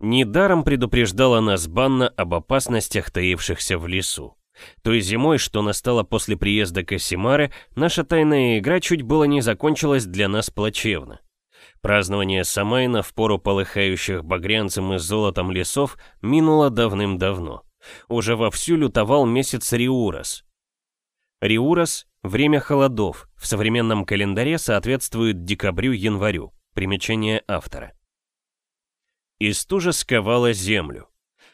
Недаром предупреждала нас Банна об опасностях, таившихся в лесу. Той зимой, что настало после приезда Кассимары, наша тайная игра чуть было не закончилась для нас плачевно. Празднование Самайна в пору полыхающих багрянцем и золотом лесов минуло давным-давно. Уже вовсю лютовал месяц Риурас. Риурас – время холодов, в современном календаре соответствует декабрю-январю. Примечание автора. И стужа сковала землю.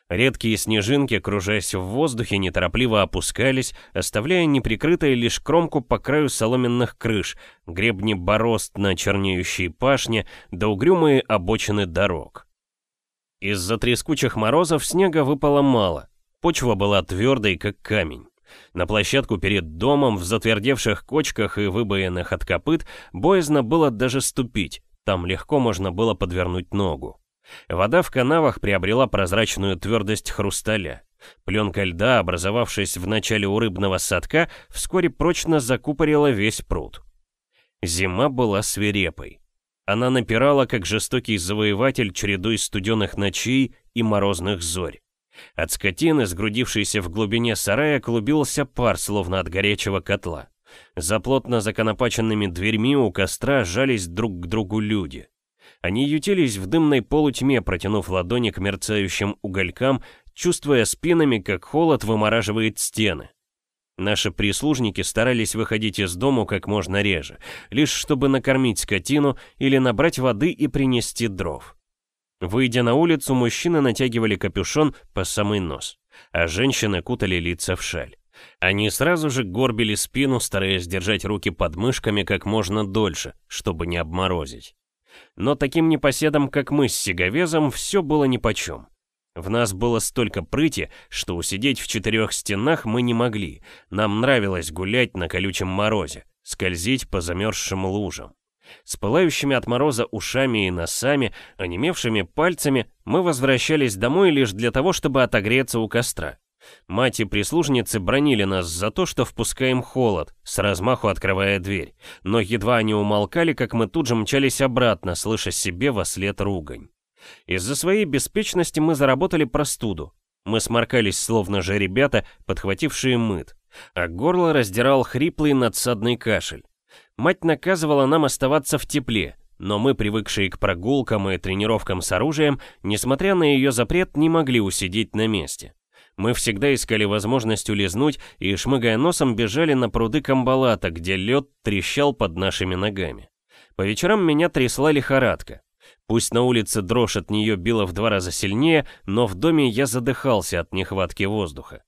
Редкие снежинки, кружась в воздухе, неторопливо опускались, оставляя неприкрытой лишь кромку по краю соломенных крыш, гребни борозд на чернеющей пашне, да угрюмые обочины дорог. Из-за трескучих морозов снега выпало мало, почва была твердой, как камень. На площадку перед домом в затвердевших кочках и выбоенных от копыт боязно было даже ступить, там легко можно было подвернуть ногу. Вода в канавах приобрела прозрачную твердость хрусталя. Пленка льда, образовавшись в начале у рыбного садка, вскоре прочно закупорила весь пруд. Зима была свирепой. Она напирала, как жестокий завоеватель, чередой студеных ночей и морозных зорь. От скотины, сгрудившейся в глубине сарая, клубился пар, словно от горячего котла. За плотно законопаченными дверьми у костра сжались друг к другу люди. Они ютились в дымной полутьме, протянув ладони к мерцающим уголькам, чувствуя спинами, как холод вымораживает стены. Наши прислужники старались выходить из дому как можно реже, лишь чтобы накормить скотину или набрать воды и принести дров. Выйдя на улицу, мужчины натягивали капюшон по самый нос, а женщины кутали лица в шаль. Они сразу же горбили спину, стараясь держать руки под мышками как можно дольше, чтобы не обморозить. Но таким непоседам, как мы с Сиговезом, все было нипочем. В нас было столько прыти, что усидеть в четырех стенах мы не могли. Нам нравилось гулять на колючем морозе, скользить по замерзшим лужам. С пылающими от мороза ушами и носами, онемевшими пальцами, мы возвращались домой лишь для того, чтобы отогреться у костра. Мать и прислужницы бронили нас за то, что впускаем холод, с размаху открывая дверь, но едва они умолкали, как мы тут же мчались обратно, слыша себе во след ругань. Из-за своей беспечности мы заработали простуду. Мы сморкались, словно же ребята, подхватившие мыт, а горло раздирал хриплый надсадный кашель. Мать наказывала нам оставаться в тепле, но мы, привыкшие к прогулкам и тренировкам с оружием, несмотря на ее запрет, не могли усидеть на месте. Мы всегда искали возможность улизнуть и, шмыгая носом, бежали на пруды Камбалата, где лед трещал под нашими ногами. По вечерам меня трясла лихорадка. Пусть на улице дрожь от нее била в два раза сильнее, но в доме я задыхался от нехватки воздуха.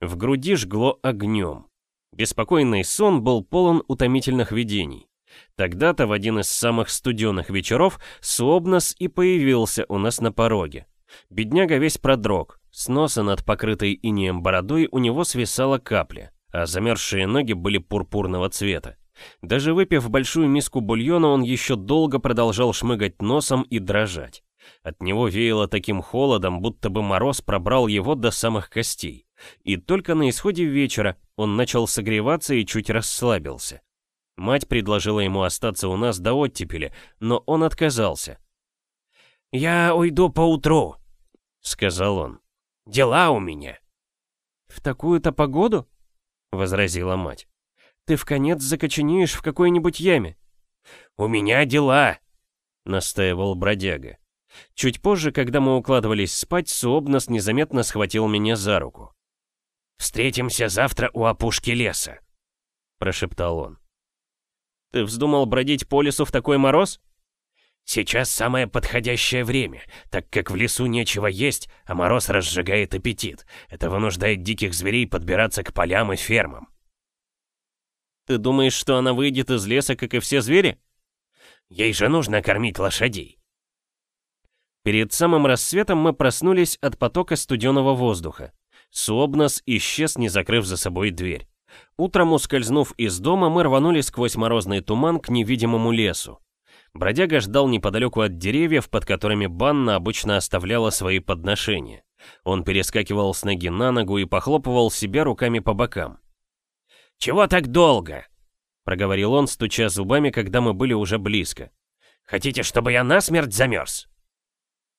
В груди жгло огнем. Беспокойный сон был полон утомительных видений. Тогда-то в один из самых студенных вечеров Суобнос и появился у нас на пороге. Бедняга весь продрог, с носа над покрытой инеем бородой у него свисала капля, а замерзшие ноги были пурпурного цвета. Даже выпив большую миску бульона, он еще долго продолжал шмыгать носом и дрожать. От него веяло таким холодом, будто бы мороз пробрал его до самых костей. И только на исходе вечера он начал согреваться и чуть расслабился. Мать предложила ему остаться у нас до оттепели, но он отказался. «Я уйду поутру», — сказал он. Дела у меня». «В такую-то погоду?» — возразила мать. «Ты в конец закоченеешь в какой-нибудь яме». «У меня дела», — настаивал бродяга. Чуть позже, когда мы укладывались спать, Суобнос незаметно схватил меня за руку. «Встретимся завтра у опушки леса», — прошептал он. «Ты вздумал бродить по лесу в такой мороз?» Сейчас самое подходящее время, так как в лесу нечего есть, а мороз разжигает аппетит. Это вынуждает диких зверей подбираться к полям и фермам. Ты думаешь, что она выйдет из леса, как и все звери? Ей же нужно кормить лошадей. Перед самым рассветом мы проснулись от потока студеного воздуха. Суобнос исчез, не закрыв за собой дверь. Утром, ускользнув из дома, мы рванули сквозь морозный туман к невидимому лесу. Бродяга ждал неподалеку от деревьев, под которыми Банна обычно оставляла свои подношения. Он перескакивал с ноги на ногу и похлопывал себя руками по бокам. «Чего так долго?» — проговорил он, стуча зубами, когда мы были уже близко. «Хотите, чтобы я насмерть замерз?»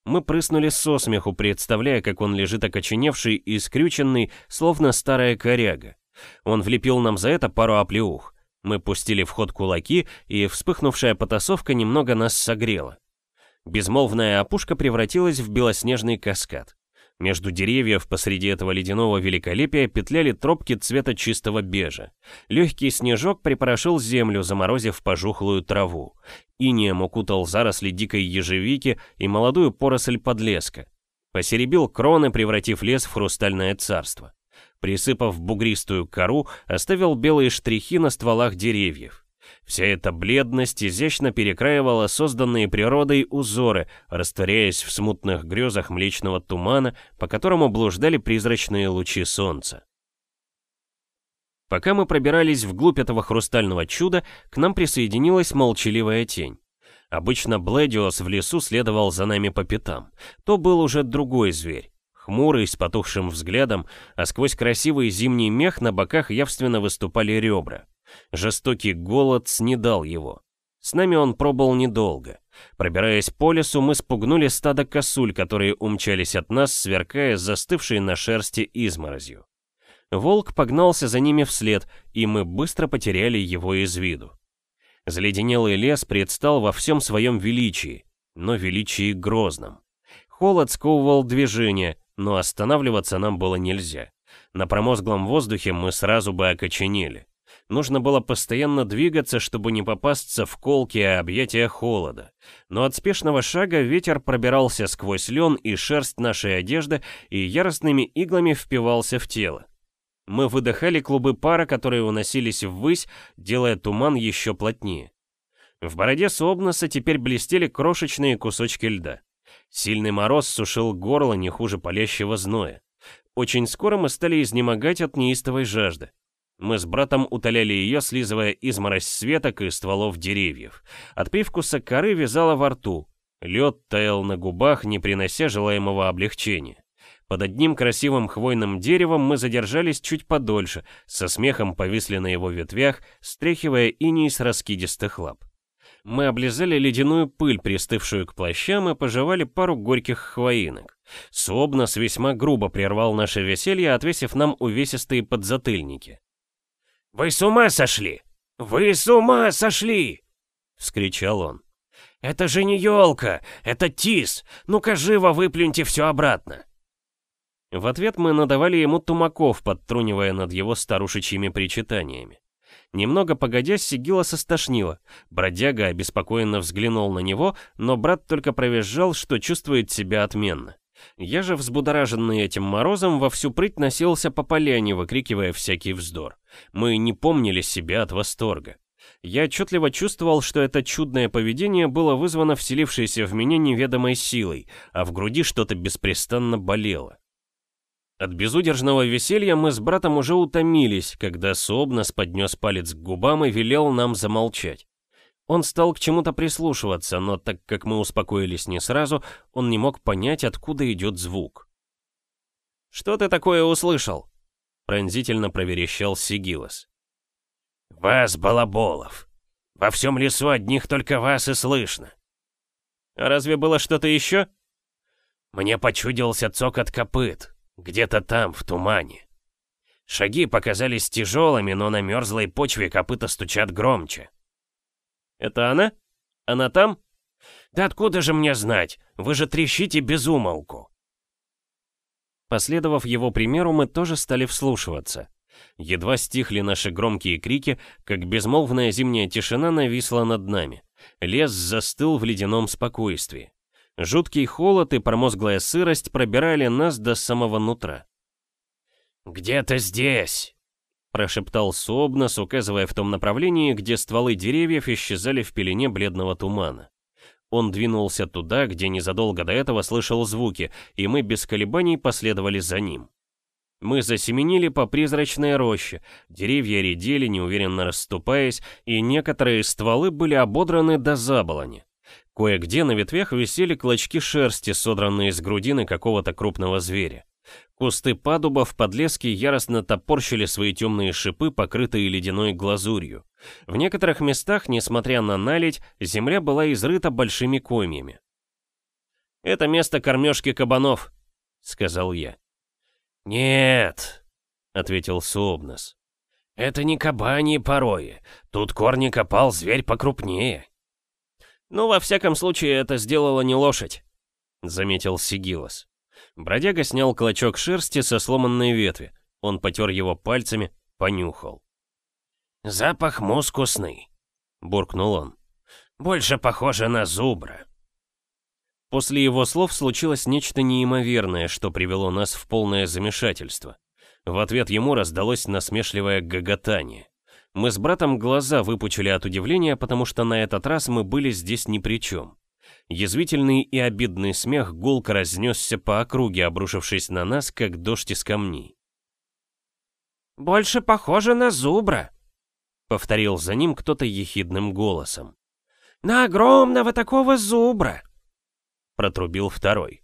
Мы прыснули со смеху, представляя, как он лежит окоченевший и скрюченный, словно старая коряга. Он влепил нам за это пару оплеух. Мы пустили в ход кулаки, и вспыхнувшая потасовка немного нас согрела. Безмолвная опушка превратилась в белоснежный каскад. Между деревьев посреди этого ледяного великолепия петляли тропки цвета чистого бежа. Легкий снежок припорошил землю, заморозив пожухлую траву. Инеем укутал заросли дикой ежевики и молодую поросль подлеска. Посеребил кроны, превратив лес в хрустальное царство присыпав бугристую кору, оставил белые штрихи на стволах деревьев. Вся эта бледность изящно перекраивала созданные природой узоры, растворяясь в смутных грезах млечного тумана, по которому блуждали призрачные лучи солнца. Пока мы пробирались вглубь этого хрустального чуда, к нам присоединилась молчаливая тень. Обычно Блэдиос в лесу следовал за нами по пятам. То был уже другой зверь хмурый, с потухшим взглядом, а сквозь красивый зимний мех на боках явственно выступали ребра. Жестокий голод снедал его. С нами он пробыл недолго. Пробираясь по лесу, мы спугнули стадо косуль, которые умчались от нас, сверкая застывшей на шерсти изморозью. Волк погнался за ними вслед, и мы быстро потеряли его из виду. Заледенелый лес предстал во всем своем величии, но величии грозном. Холод сковывал движение, но останавливаться нам было нельзя. На промозглом воздухе мы сразу бы окоченели. Нужно было постоянно двигаться, чтобы не попасться в колки и объятия холода. Но от спешного шага ветер пробирался сквозь лен и шерсть нашей одежды и яростными иглами впивался в тело. Мы выдыхали клубы пара, которые уносились ввысь, делая туман еще плотнее. В бороде Собноса теперь блестели крошечные кусочки льда. Сильный мороз сушил горло не хуже палящего зноя. Очень скоро мы стали изнемогать от неистовой жажды. Мы с братом утоляли ее, слизывая изморозь светок и стволов деревьев. От привкуса коры вязало во рту. Лед таял на губах, не принося желаемого облегчения. Под одним красивым хвойным деревом мы задержались чуть подольше, со смехом повисли на его ветвях, стряхивая иней с раскидистых лап. Мы облизали ледяную пыль, пристывшую к плащам, и пожевали пару горьких хвоинок. Собнос весьма грубо прервал наше веселье, отвесив нам увесистые подзатыльники. «Вы с ума сошли! Вы с ума сошли!» — вскричал он. «Это же не елка, это тис! Ну-ка живо выплюньте все обратно!» В ответ мы надавали ему тумаков, подтрунивая над его старушечьими причитаниями. Немного погодя, Сигила состошнила. Бродяга обеспокоенно взглянул на него, но брат только провизжал, что чувствует себя отменно. Я же, взбудораженный этим морозом, во всю прыть носился по поляне, выкрикивая всякий вздор. Мы не помнили себя от восторга. Я отчетливо чувствовал, что это чудное поведение было вызвано вселившейся в меня неведомой силой, а в груди что-то беспрестанно болело. От безудержного веселья мы с братом уже утомились, когда Собнос поднес палец к губам и велел нам замолчать. Он стал к чему-то прислушиваться, но так как мы успокоились не сразу, он не мог понять, откуда идет звук. «Что ты такое услышал?» Пронзительно проверещал Сигилос. «Вас, балаболов! Во всем лесу одних только вас и слышно!» «А разве было что-то еще?» «Мне почудился цокот копыт, где-то там, в тумане. Шаги показались тяжелыми, но на мерзлой почве копыта стучат громче. «Это она? Она там?» «Да откуда же мне знать? Вы же трещите без умолку!» Последовав его примеру, мы тоже стали вслушиваться. Едва стихли наши громкие крики, как безмолвная зимняя тишина нависла над нами. Лес застыл в ледяном спокойствии. Жуткий холод и промозглая сырость пробирали нас до самого нутра. «Где-то здесь!» — прошептал Собнос, указывая в том направлении, где стволы деревьев исчезали в пелене бледного тумана. Он двинулся туда, где незадолго до этого слышал звуки, и мы без колебаний последовали за ним. Мы засеменили по призрачной роще, деревья редели, неуверенно расступаясь, и некоторые стволы были ободраны до заболони. Кое-где на ветвях висели клочки шерсти, содранные из грудины какого-то крупного зверя. Кусты падуба в подлеске яростно топорщили свои темные шипы, покрытые ледяной глазурью. В некоторых местах, несмотря на наледь, земля была изрыта большими комьями. «Это место кормежки кабанов», — сказал я. «Нет», — ответил Суобнос. «Это не кабаньи порои. Тут корни копал зверь покрупнее». «Ну, во всяком случае, это сделала не лошадь», — заметил Сигилос. Бродяга снял клочок шерсти со сломанной ветви. Он потер его пальцами, понюхал. «Запах мускусный», — буркнул он. «Больше похоже на зубра». После его слов случилось нечто неимоверное, что привело нас в полное замешательство. В ответ ему раздалось насмешливое гоготание. Мы с братом глаза выпучили от удивления, потому что на этот раз мы были здесь ни при чем. Язвительный и обидный смех гулко разнесся по округе, обрушившись на нас, как дождь из камней. «Больше похоже на зубра», — повторил за ним кто-то ехидным голосом. «На огромного такого зубра!» — протрубил второй.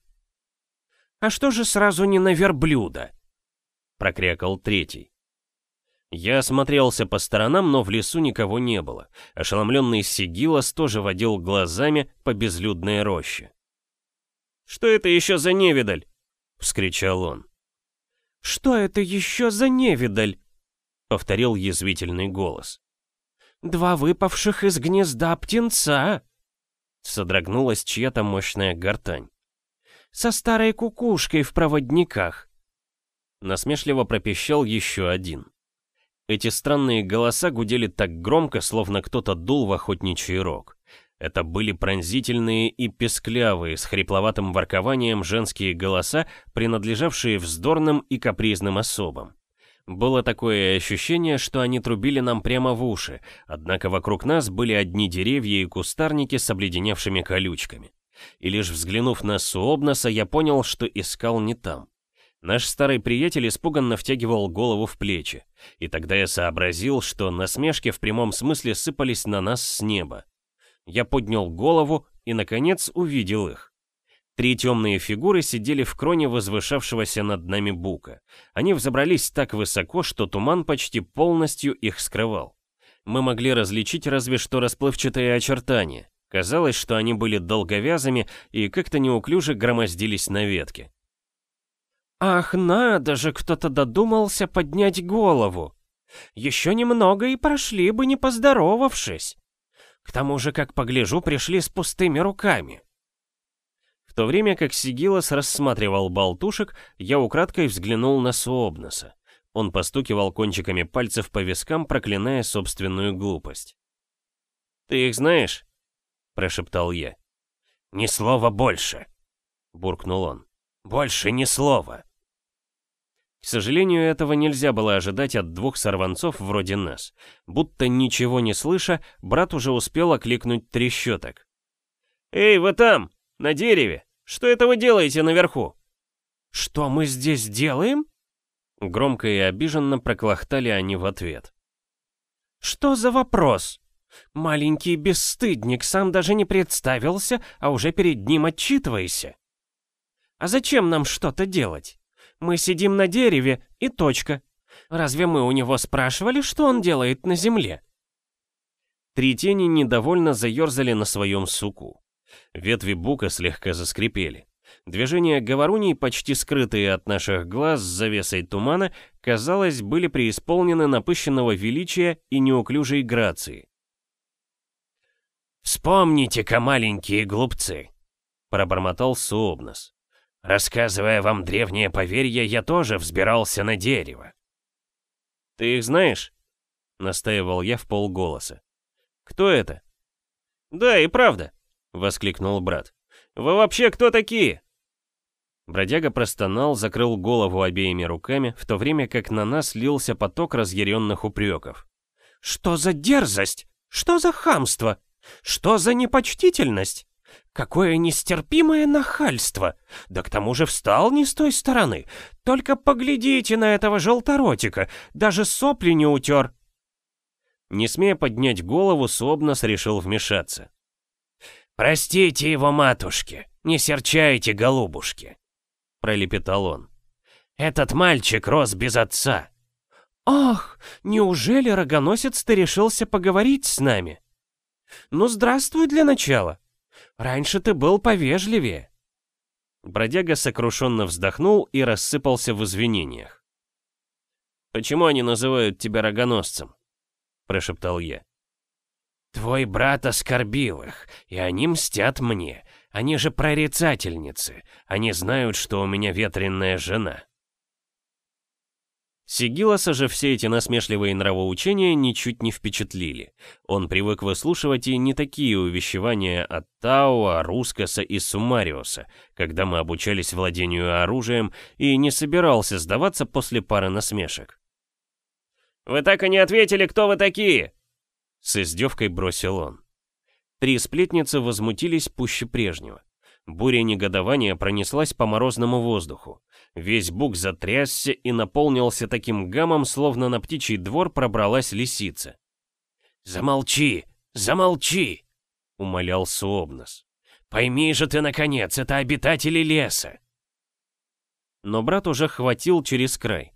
«А что же сразу не на верблюда?» — прокрякал третий. Я осмотрелся по сторонам, но в лесу никого не было. Ошеломленный Сигилос тоже водил глазами по безлюдной роще. «Что это еще за невидаль?» — вскричал он. «Что это еще за невидаль?» — повторил язвительный голос. «Два выпавших из гнезда птенца!» Содрогнулась чья-то мощная гортань. «Со старой кукушкой в проводниках!» Насмешливо пропищал еще один. Эти странные голоса гудели так громко, словно кто-то дул в охотничий рог. Это были пронзительные и песклявые, с хрипловатым воркованием женские голоса, принадлежавшие вздорным и капризным особам. Было такое ощущение, что они трубили нам прямо в уши, однако вокруг нас были одни деревья и кустарники с обледеневшими колючками. И лишь взглянув на Суобноса, я понял, что искал не там. Наш старый приятель испуганно втягивал голову в плечи, и тогда я сообразил, что насмешки в прямом смысле сыпались на нас с неба. Я поднял голову и, наконец, увидел их. Три темные фигуры сидели в кроне возвышавшегося над нами бука. Они взобрались так высоко, что туман почти полностью их скрывал. Мы могли различить разве что расплывчатые очертания. Казалось, что они были долговязыми и как-то неуклюже громоздились на ветке. Ах, надо же, кто-то додумался поднять голову. Еще немного и прошли бы, не поздоровавшись. К тому же, как погляжу, пришли с пустыми руками. В то время как Сигилос рассматривал болтушек, я украдкой взглянул на Суобноса. Он постукивал кончиками пальцев по вискам, проклиная собственную глупость. «Ты их знаешь?» — прошептал я. «Ни слова больше!» — буркнул он. «Больше ни слова!» К сожалению, этого нельзя было ожидать от двух сорванцов вроде нас. Будто ничего не слыша, брат уже успел окликнуть трещоток. «Эй, вы там, на дереве! Что это вы делаете наверху?» «Что мы здесь делаем?» Громко и обиженно проклахтали они в ответ. «Что за вопрос? Маленький бесстыдник сам даже не представился, а уже перед ним отчитывайся. А зачем нам что-то делать?» Мы сидим на дереве, и точка. Разве мы у него спрашивали, что он делает на земле?» Три тени недовольно заерзали на своем суку. Ветви бука слегка заскрипели. Движения говоруней, почти скрытые от наших глаз с завесой тумана, казалось, были преисполнены напыщенного величия и неуклюжей грации. «Вспомните-ка, маленькие глупцы!» — пробормотал Суобнос. Рассказывая вам древнее поверье, я тоже взбирался на дерево. «Ты их знаешь?» — настаивал я в полголоса. «Кто это?» «Да, и правда», — воскликнул брат. «Вы вообще кто такие?» Бродяга простонал, закрыл голову обеими руками, в то время как на нас лился поток разъяренных упреков. «Что за дерзость? Что за хамство? Что за непочтительность? Какое нестерпимое нахальство! Да к тому же встал не с той стороны. Только поглядите на этого желторотика, даже сопли не утер. Не смея поднять голову, Собнос решил вмешаться. «Простите его, матушки, не серчайте, голубушки», — пролепетал он. «Этот мальчик рос без отца». «Ах, неужели рогоносец ты решился поговорить с нами?» «Ну, здравствуй для начала. Раньше ты был повежливее». Бродяга сокрушенно вздохнул и рассыпался в извинениях. «Почему они называют тебя рогоносцем?» — прошептал я. «Твой брат оскорбил их, и они мстят мне. Они же прорицательницы. Они знают, что у меня ветреная жена». Сигиласа же все эти насмешливые нравоучения ничуть не впечатлили. Он привык выслушивать и не такие увещевания от Тауа, Рускаса и Сумариуса, когда мы обучались владению оружием, и не собирался сдаваться после пары насмешек. «Вы так и не ответили, кто вы такие!» С издевкой бросил он. Три сплетницы возмутились пуще прежнего. Буря негодования пронеслась по морозному воздуху. Весь бук затрясся и наполнился таким гамом, словно на птичий двор пробралась лисица. «Замолчи! Замолчи!» — умолял Суобнос. «Пойми же ты, наконец, это обитатели леса!» Но брат уже хватил через край.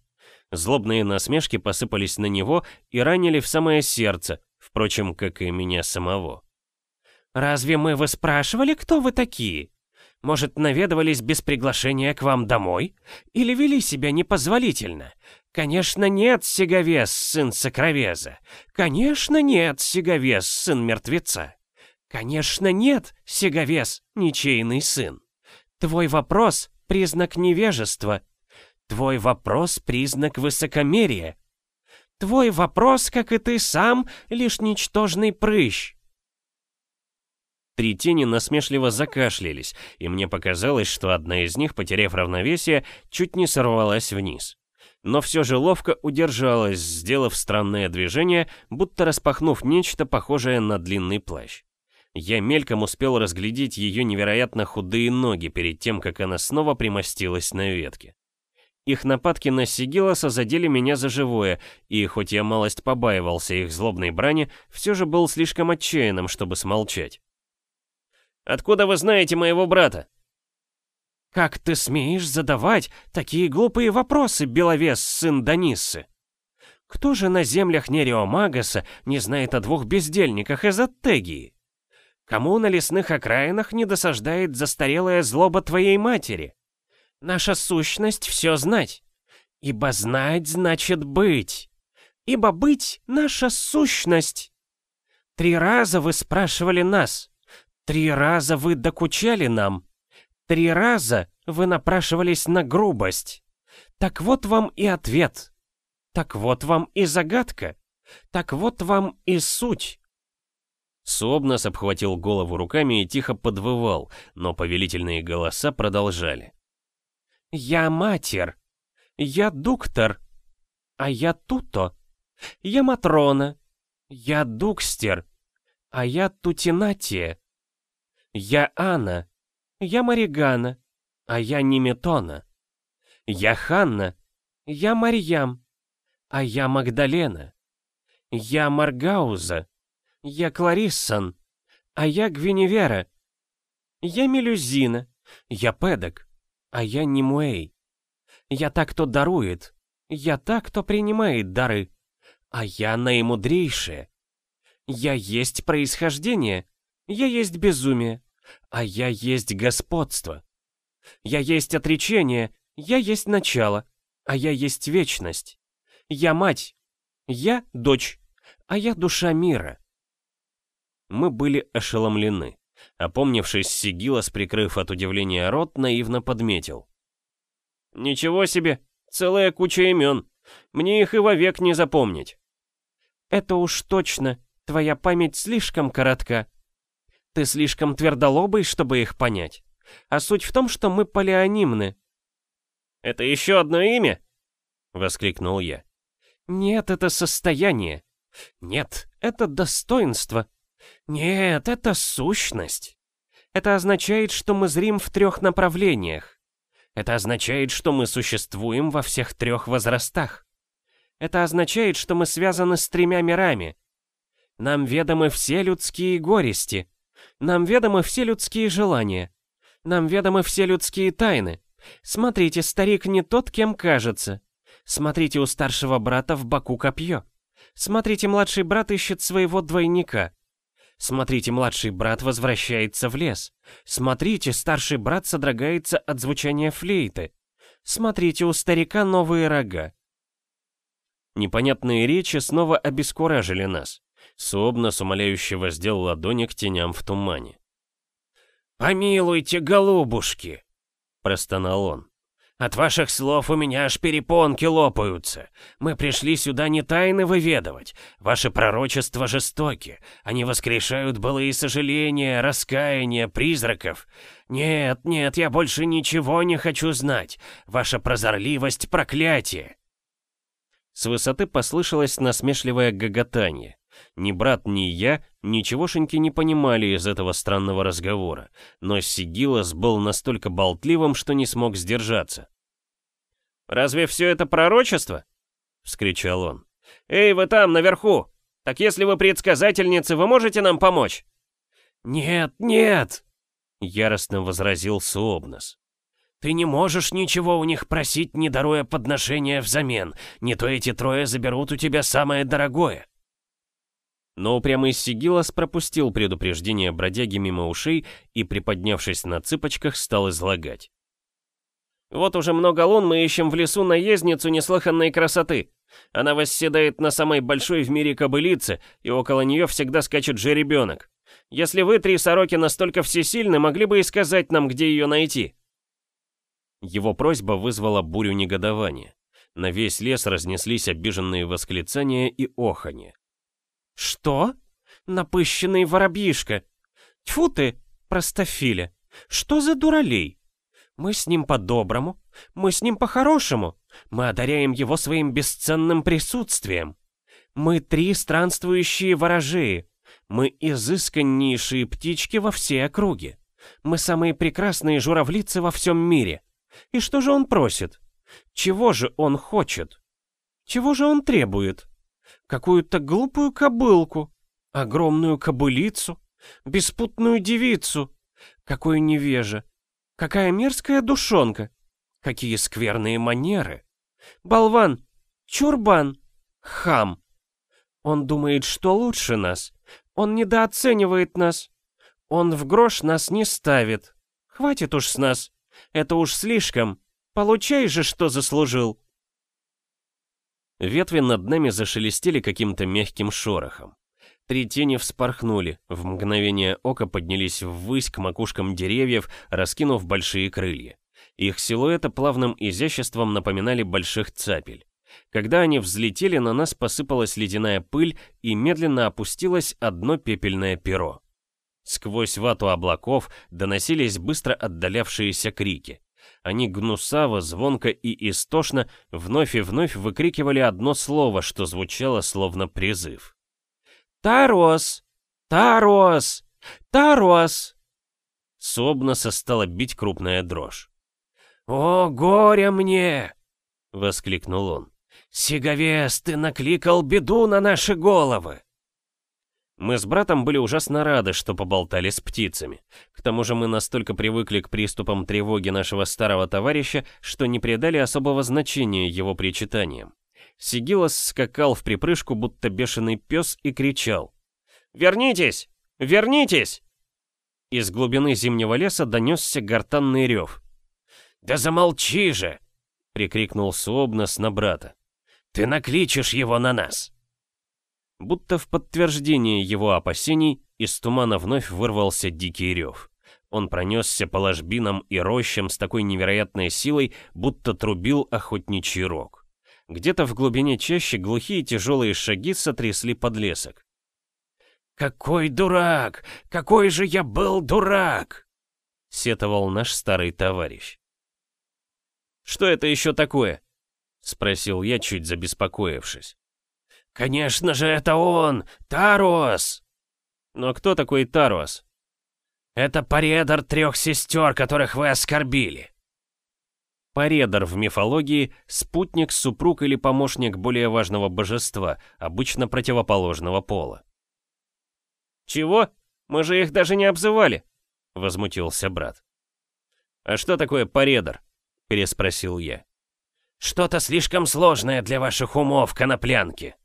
Злобные насмешки посыпались на него и ранили в самое сердце, впрочем, как и меня самого. «Разве мы вы спрашивали, кто вы такие?» Может, наведывались без приглашения к вам домой? Или вели себя непозволительно? Конечно, нет, Сиговес, сын Сокровеза. Конечно, нет, Сиговес, сын мертвеца. Конечно, нет, Сиговес, ничейный сын. Твой вопрос — признак невежества. Твой вопрос — признак высокомерия. Твой вопрос, как и ты сам, лишь ничтожный прыщ. Три тени насмешливо закашлялись, и мне показалось, что одна из них, потеряв равновесие, чуть не сорвалась вниз. Но все же ловко удержалась, сделав странное движение, будто распахнув нечто похожее на длинный плащ. Я мельком успел разглядеть ее невероятно худые ноги перед тем, как она снова примостилась на ветке. Их нападки на Сигиласа задели меня за живое, и хоть я малость побаивался их злобной брани, все же был слишком отчаянным, чтобы смолчать. Откуда вы знаете моего брата?» «Как ты смеешь задавать такие глупые вопросы, Беловес, сын Даниссы? Кто же на землях Нереомагаса не знает о двух бездельниках из Аттегии? Кому на лесных окраинах не досаждает застарелая злоба твоей матери? Наша сущность все знать. Ибо знать значит быть. Ибо быть — наша сущность. Три раза вы спрашивали нас, Три раза вы докучали нам. Три раза вы напрашивались на грубость. Так вот вам и ответ. Так вот вам и загадка. Так вот вам и суть. Суобнос обхватил голову руками и тихо подвывал, но повелительные голоса продолжали. «Я матер. Я дуктор. А я туто. Я матрона. Я дукстер. А я тутинатия. Я Анна. Я Маригана. А я Неметона. Я Ханна. Я Марьям. А я Магдалена. Я Маргауза. Я Клариссон. А я Гвиневера. Я Мелюзина. Я Педок. А я Немуэй. Я так, кто дарует. Я так, кто принимает дары. А я наимудрейшая. Я есть происхождение. Я есть безумие. А я есть господство. Я есть отречение, я есть начало, а я есть вечность. Я мать, я дочь, а я душа мира. Мы были ошеломлены. Опомнившись, Сигилас, прикрыв от удивления рот, наивно подметил. «Ничего себе, целая куча имен. Мне их и вовек не запомнить». «Это уж точно, твоя память слишком коротка», ты слишком твердолобый, чтобы их понять. А суть в том, что мы полианимны. «Это еще одно имя?» — воскликнул я. «Нет, это состояние. Нет, это достоинство. Нет, это сущность. Это означает, что мы зрим в трех направлениях. Это означает, что мы существуем во всех трех возрастах. Это означает, что мы связаны с тремя мирами. Нам ведомы все людские горести. Нам ведомы все людские желания. Нам ведомы все людские тайны. Смотрите, старик не тот, кем кажется. Смотрите, у старшего брата в боку копье. Смотрите, младший брат ищет своего двойника. Смотрите, младший брат возвращается в лес. Смотрите, старший брат содрогается от звучания флейты. Смотрите, у старика новые рога. Непонятные речи снова обескуражили нас. Суобнос умоляюще воздел ладони к теням в тумане. «Помилуйте, голубушки!» — простонал он. «От ваших слов у меня аж перепонки лопаются. Мы пришли сюда не тайны выведывать. Ваши пророчества жестоки. Они воскрешают былые сожаления, раскаяния, призраков. Нет, нет, я больше ничего не хочу знать. Ваша прозорливость — проклятие!» С высоты послышалось насмешливое гоготание. Ни брат, ни я ничегошеньки не понимали из этого странного разговора, но Сигилас был настолько болтливым, что не смог сдержаться. «Разве все это пророчество?» — вскричал он. «Эй, вы там, наверху! Так если вы предсказательницы, вы можете нам помочь?» «Нет, нет!» — яростно возразил Суобнос. Ты не можешь ничего у них просить, не даруя подношения взамен. Не то эти трое заберут у тебя самое дорогое. Но упрямый Сигилас пропустил предупреждение бродяги мимо ушей и, приподнявшись на цыпочках, стал излагать. «Вот уже много лун мы ищем в лесу наездницу неслыханной красоты. Она восседает на самой большой в мире кобылице, и около нее всегда скачет жеребенок. Если вы, три сороки, настолько всесильны, могли бы и сказать нам, где ее найти». Его просьба вызвала бурю негодования. На весь лес разнеслись обиженные восклицания и оханье. «Что? Напыщенный воробьишка! Тьфу ты, простофиля! Что за дуралей? Мы с ним по-доброму, мы с ним по-хорошему, мы одаряем его своим бесценным присутствием. Мы три странствующие ворожеи, мы изысканнейшие птички во всей округе. Мы самые прекрасные журавлицы во всем мире. И что же он просит? Чего же он хочет? Чего же он требует? Какую-то глупую кобылку, огромную кобылицу, беспутную девицу. Какой невежа! Какая мерзкая душонка! Какие скверные манеры! Болван! Чурбан! Хам! Он думает, что лучше нас. Он недооценивает нас. Он в грош нас не ставит. Хватит уж с нас. Это уж слишком. Получай же, что заслужил. Ветви над нами зашелестели каким-то мягким шорохом. Три тени вспорхнули, в мгновение ока поднялись ввысь к макушкам деревьев, раскинув большие крылья. Их силуэты плавным изяществом напоминали больших цапель. Когда они взлетели, на нас посыпалась ледяная пыль и медленно опустилось одно пепельное перо. Сквозь вату облаков доносились быстро отдалявшиеся крики. Они гнусаво, звонко и истошно вновь и вновь выкрикивали одно слово, что звучало словно призыв. «Тарос! Тарос! Тарос!» Собноса стала бить крупная дрожь. «О, горе мне!» — воскликнул он. «Сиговес, ты накликал беду на наши головы!» Мы с братом были ужасно рады, что поболтали с птицами. К тому же мы настолько привыкли к приступам тревоги нашего старого товарища, что не придали особого значения его причитаниям. Сигилос скакал в припрыжку, будто бешеный пес, и кричал. «Вернитесь! Вернитесь!» Из глубины зимнего леса донесся гортанный рев. «Да замолчи же!» — прикрикнул Суобнос на брата. «Ты накличешь его на нас!» Будто в подтверждение его опасений, из тумана вновь вырвался дикий рев. Он пронесся по ложбинам и рощам с такой невероятной силой, будто трубил охотничий рог. Где-то в глубине чаще глухие тяжелые шаги сотрясли подлесок. «Какой дурак! Какой же я был дурак!» — сетовал наш старый товарищ. «Что это еще такое?» — спросил я, чуть забеспокоившись. «Конечно же это он! Тарос!» «Но кто такой Тарос?» «Это Паредор трех сестер, которых вы оскорбили!» Паредор в мифологии – спутник, супруг или помощник более важного божества, обычно противоположного пола. «Чего? Мы же их даже не обзывали!» — возмутился брат. «А что такое Паредор?» — переспросил я. «Что-то слишком сложное для ваших умов, коноплянки!»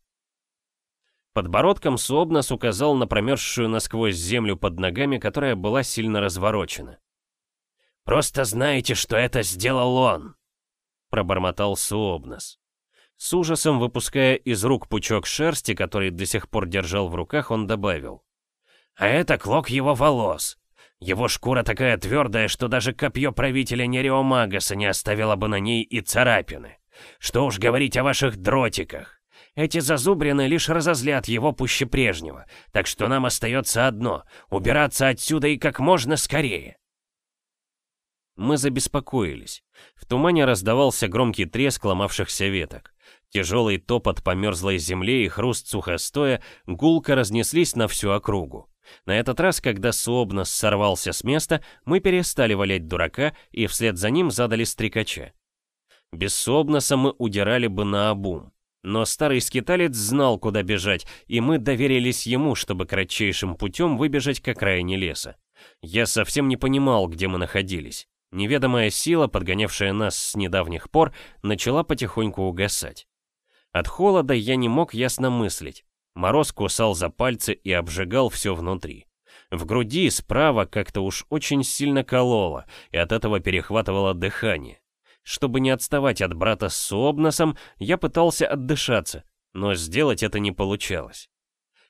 Подбородком Суобнас указал на промерзшую насквозь землю под ногами, которая была сильно разворочена. «Просто знаете, что это сделал он!» Пробормотал Суобнас. С ужасом выпуская из рук пучок шерсти, который до сих пор держал в руках, он добавил. «А это клок его волос. Его шкура такая твердая, что даже копье правителя Нереомагаса не оставило бы на ней и царапины. Что уж говорить о ваших дротиках. Эти зазубрины лишь разозлят его пуще прежнего, так что нам остается одно — убираться отсюда и как можно скорее. Мы забеспокоились. В тумане раздавался громкий треск ломавшихся веток. Тяжелый топот по мерзлой земле и хруст сухостоя гулко разнеслись на всю округу. На этот раз, когда Суобнос сорвался с места, мы перестали валять дурака и вслед за ним задали стрекача. Без Суобноса мы удирали бы на обум. Но старый скиталец знал, куда бежать, и мы доверились ему, чтобы кратчайшим путем выбежать к окраине леса. Я совсем не понимал, где мы находились. Неведомая сила, подгонявшая нас с недавних пор, начала потихоньку угасать. От холода я не мог ясно мыслить. Мороз кусал за пальцы и обжигал все внутри. В груди справа как-то уж очень сильно кололо, и от этого перехватывало дыхание. Чтобы не отставать от брата с Суобносом, я пытался отдышаться, но сделать это не получалось.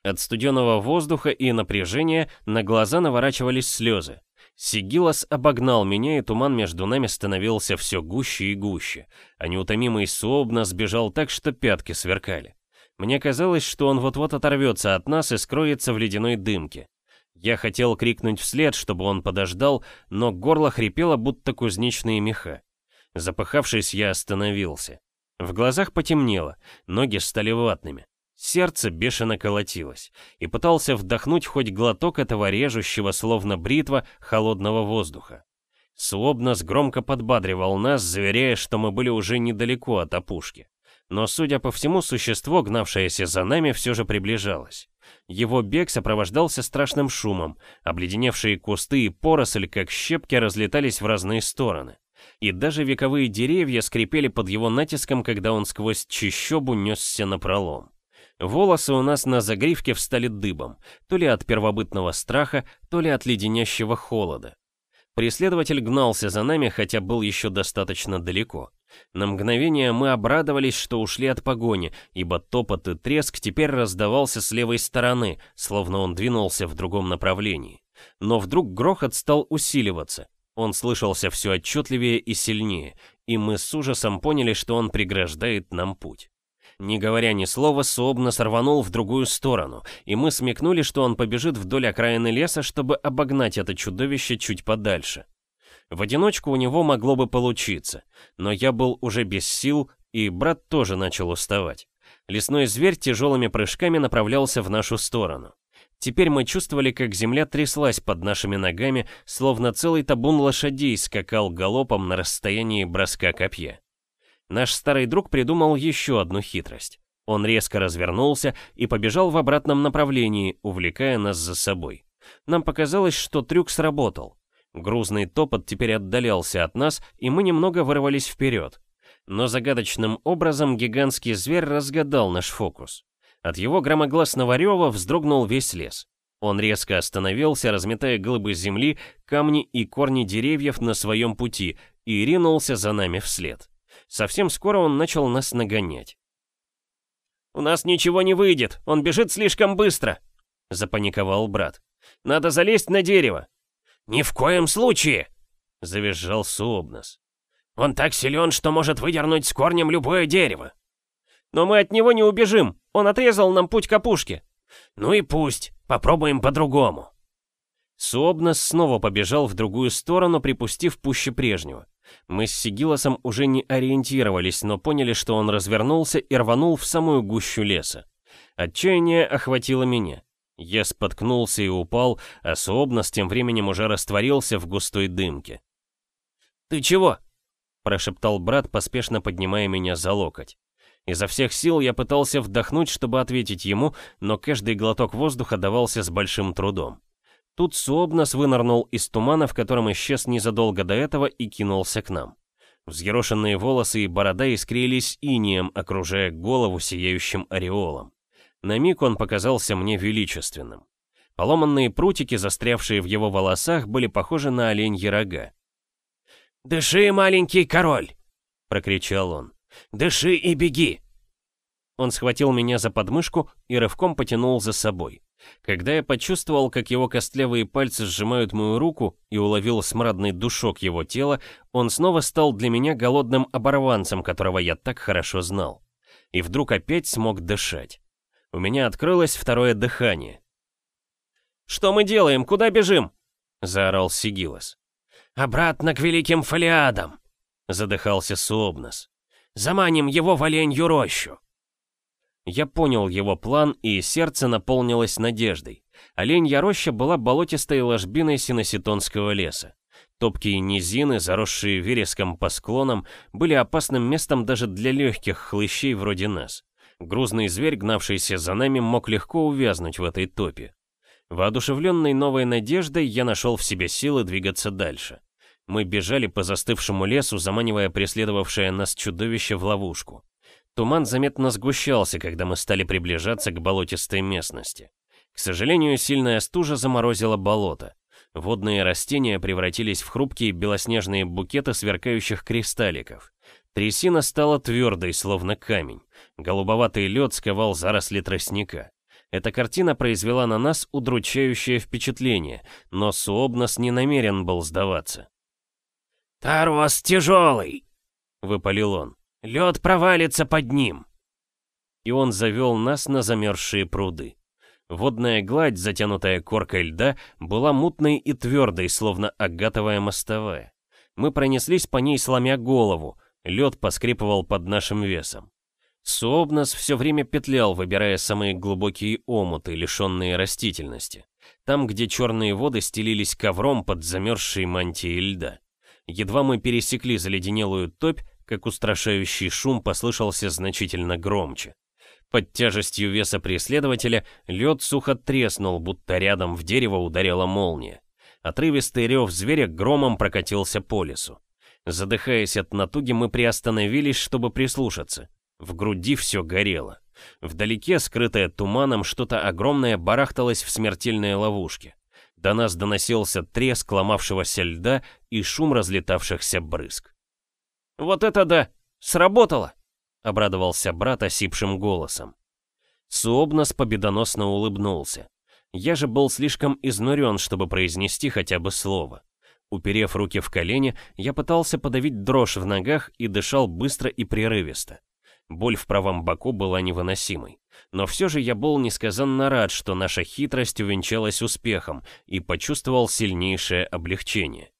От студеного воздуха и напряжения на глаза наворачивались слезы. Сигилас обогнал меня, и туман между нами становился все гуще и гуще, а неутомимый Суобна сбежал так, что пятки сверкали. Мне казалось, что он вот-вот оторвется от нас и скроется в ледяной дымке. Я хотел крикнуть вслед, чтобы он подождал, но горло хрипело, будто кузнечные меха. Запыхавшись, я остановился. В глазах потемнело, ноги стали ватными. Сердце бешено колотилось, и пытался вдохнуть хоть глоток этого режущего, словно бритва, холодного воздуха. Слобнос громко подбадривал нас, заверяя, что мы были уже недалеко от опушки. Но, судя по всему, существо, гнавшееся за нами, все же приближалось. Его бег сопровождался страшным шумом, обледеневшие кусты и поросль, как щепки, разлетались в разные стороны и даже вековые деревья скрипели под его натиском, когда он сквозь чищобу несся напролом. Волосы у нас на загривке встали дыбом, то ли от первобытного страха, то ли от леденящего холода. Преследователь гнался за нами, хотя был еще достаточно далеко. На мгновение мы обрадовались, что ушли от погони, ибо топот и треск теперь раздавался с левой стороны, словно он двинулся в другом направлении. Но вдруг грохот стал усиливаться, он слышался все отчетливее и сильнее, и мы с ужасом поняли, что он преграждает нам путь. Не говоря ни слова, Суобна сорванул в другую сторону, и мы смекнули, что он побежит вдоль окраины леса, чтобы обогнать это чудовище чуть подальше. В одиночку у него могло бы получиться, но я был уже без сил, и брат тоже начал уставать. Лесной зверь тяжелыми прыжками направлялся в нашу сторону. Теперь мы чувствовали, как земля тряслась под нашими ногами, словно целый табун лошадей скакал галопом на расстоянии броска копья. Наш старый друг придумал еще одну хитрость. Он резко развернулся и побежал в обратном направлении, увлекая нас за собой. Нам показалось, что трюк сработал. Грузный топот теперь отдалялся от нас, и мы немного вырвались вперед. Но загадочным образом гигантский зверь разгадал наш фокус. От его громогласного рева вздрогнул весь лес. Он резко остановился, разметая глыбы земли, камни и корни деревьев на своем пути, и ринулся за нами вслед. Совсем скоро он начал нас нагонять. «У нас ничего не выйдет, он бежит слишком быстро!» — запаниковал брат. «Надо залезть на дерево!» «Ни в коем случае!» — завизжал Суобнос. «Он так силен, что может выдернуть с корнем любое дерево!» «Но мы от него не убежим!» Он отрезал нам путь к опушке. Ну и пусть. Попробуем по-другому. Суобнос снова побежал в другую сторону, припустив пуще прежнего. Мы с Сигилосом уже не ориентировались, но поняли, что он развернулся и рванул в самую гущу леса. Отчаяние охватило меня. Я споткнулся и упал, а Суобнос тем временем уже растворился в густой дымке. «Ты чего?» — прошептал брат, поспешно поднимая меня за локоть. Изо всех сил я пытался вдохнуть, чтобы ответить ему, но каждый глоток воздуха давался с большим трудом. Тут Суобнос вынырнул из тумана, в котором исчез незадолго до этого, и кинулся к нам. Взъерошенные волосы и борода искрились инием, окружая голову сияющим ореолом. На миг он показался мне величественным. Поломанные прутики, застрявшие в его волосах, были похожи на оленьи рога. «Дыши, маленький король!» — прокричал он. «Дыши и беги!» Он схватил меня за подмышку и рывком потянул за собой. Когда я почувствовал, как его костлявые пальцы сжимают мою руку и уловил смрадный душок его тела, он снова стал для меня голодным оборванцем, которого я так хорошо знал. И вдруг опять смог дышать. У меня открылось второе дыхание. «Что мы делаем? Куда бежим?» — заорал Сигилос. «Обратно к великим фолиадам!» — задыхался Суобнос. «Заманим его в оленью рощу!» Я понял его план, и сердце наполнилось надеждой. Оленья роща была болотистой ложбиной синоситонского леса. Топкие низины, заросшие вереском по склонам, были опасным местом даже для легких хлыщей вроде нас. Грузный зверь, гнавшийся за нами, мог легко увязнуть в этой топе. Воодушевленный новой надеждой, я нашел в себе силы двигаться дальше. Мы бежали по застывшему лесу, заманивая преследовавшее нас чудовище в ловушку. Туман заметно сгущался, когда мы стали приближаться к болотистой местности. К сожалению, сильная стужа заморозила болото. Водные растения превратились в хрупкие белоснежные букеты сверкающих кристалликов. Трясина стала твердой, словно камень. Голубоватый лед сковал заросли тростника. Эта картина произвела на нас удручающее впечатление, но Суобнос не намерен был сдаваться. «Тарвас тяжелый!» — выпалил он. «Лед провалится под ним!» И он завел нас на замерзшие пруды. Водная гладь, затянутая коркой льда, была мутной и твердой, словно агатовая мостовая. Мы пронеслись по ней, сломя голову, лед поскрипывал под нашим весом. Суобнос все время петлял, выбирая самые глубокие омуты, лишенные растительности. Там, где черные воды стелились ковром под замерзшей мантией льда. Едва мы пересекли заледенелую топь, как устрашающий шум послышался значительно громче. Под тяжестью веса преследователя лед сухо треснул, будто рядом в дерево ударила молния. Отрывистый рев зверя громом прокатился по лесу. Задыхаясь от натуги, мы приостановились, чтобы прислушаться. В груди все горело. Вдалеке, скрытое туманом, что-то огромное барахталось в смертельной ловушке. До нас доносился треск ломавшегося льда и шум разлетавшихся брызг. «Вот это да! Сработало!» — обрадовался брат осипшим голосом. Суобнос победоносно улыбнулся. Я же был слишком изнурен, чтобы произнести хотя бы слово. Уперев руки в колени, я пытался подавить дрожь в ногах и дышал быстро и прерывисто. Боль в правом боку была невыносимой. Но все же я был несказанно рад, что наша хитрость увенчалась успехом и почувствовал сильнейшее облегчение.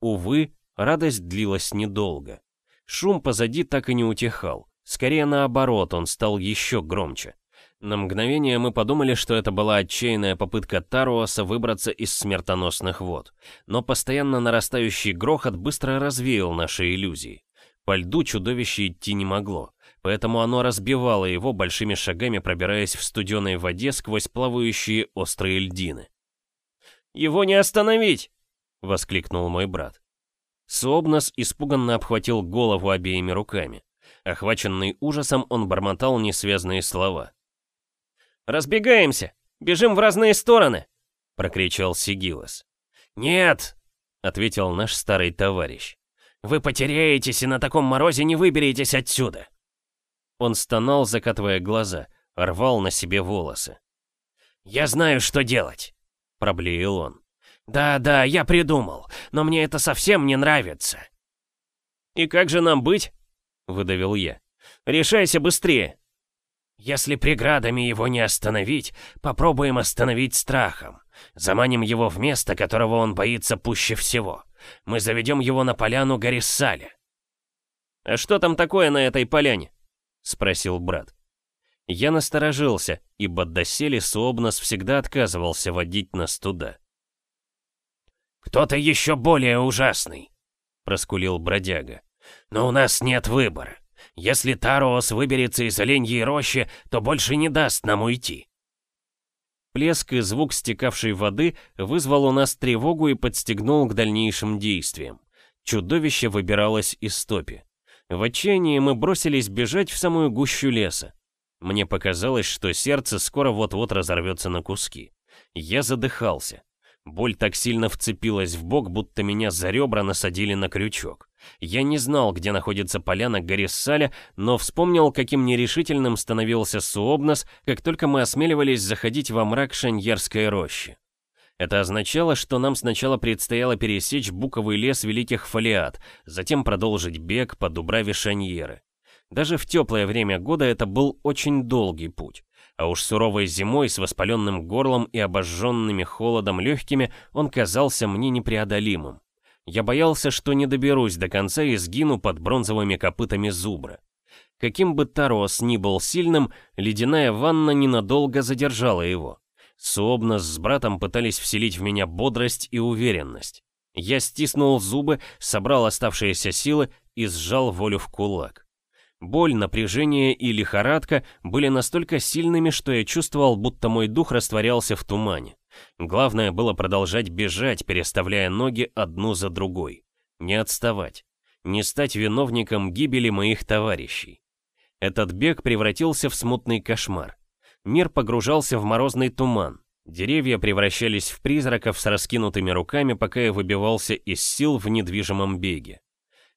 Увы, радость длилась недолго. Шум позади так и не утихал. Скорее наоборот, он стал еще громче. На мгновение мы подумали, что это была отчаянная попытка Таруаса выбраться из смертоносных вод. Но постоянно нарастающий грохот быстро развеял наши иллюзии. По льду чудовище идти не могло поэтому оно разбивало его большими шагами, пробираясь в студеной воде сквозь плавающие острые льдины. «Его не остановить!» — воскликнул мой брат. Собнос испуганно обхватил голову обеими руками. Охваченный ужасом, он бормотал несвязные слова. «Разбегаемся! Бежим в разные стороны!» — прокричал Сигилос. «Нет!» — ответил наш старый товарищ. «Вы потеряетесь и на таком морозе не выберетесь отсюда!» Он стонал, закатывая глаза, рвал на себе волосы. «Я знаю, что делать», — проблеял он. «Да-да, я придумал, но мне это совсем не нравится». «И как же нам быть?» — выдавил я. «Решайся быстрее». «Если преградами его не остановить, попробуем остановить страхом. Заманим его в место, которого он боится пуще всего. Мы заведем его на поляну Гариссаля». «А что там такое на этой поляне?» — спросил брат. Я насторожился, ибо доселе Суобнос всегда отказывался водить нас туда. «Кто-то еще более ужасный», — проскулил бродяга. «Но у нас нет выбора. Если Тароос выберется из оленьей рощи, то больше не даст нам уйти». Плеск и звук стекавшей воды вызвал у нас тревогу и подстегнул к дальнейшим действиям. Чудовище выбиралось из топи. В отчаянии мы бросились бежать в самую гущу леса. Мне показалось, что сердце скоро вот-вот разорвется на куски. Я задыхался. Боль так сильно вцепилась в бок, будто меня за ребра насадили на крючок. Я не знал, где находится поляна Гариссаля, но вспомнил, каким нерешительным становился Суобнос, как только мы осмеливались заходить во мрак Шаньерской рощи. Это означало, что нам сначала предстояло пересечь буковый лес Великих Фолиат, затем продолжить бег по Дубраве Шаньеры. Даже в теплое время года это был очень долгий путь. А уж суровой зимой с воспаленным горлом и обожженными холодом легкими он казался мне непреодолимым. Я боялся, что не доберусь до конца и сгину под бронзовыми копытами зубра. Каким бы Тарос ни был сильным, ледяная ванна ненадолго задержала его. Суобно с братом пытались вселить в меня бодрость и уверенность. Я стиснул зубы, собрал оставшиеся силы и сжал волю в кулак. Боль, напряжение и лихорадка были настолько сильными, что я чувствовал, будто мой дух растворялся в тумане. Главное было продолжать бежать, переставляя ноги одну за другой. Не отставать. Не стать виновником гибели моих товарищей. Этот бег превратился в смутный кошмар. Мир погружался в морозный туман. Деревья превращались в призраков с раскинутыми руками, пока я выбивался из сил в недвижимом беге.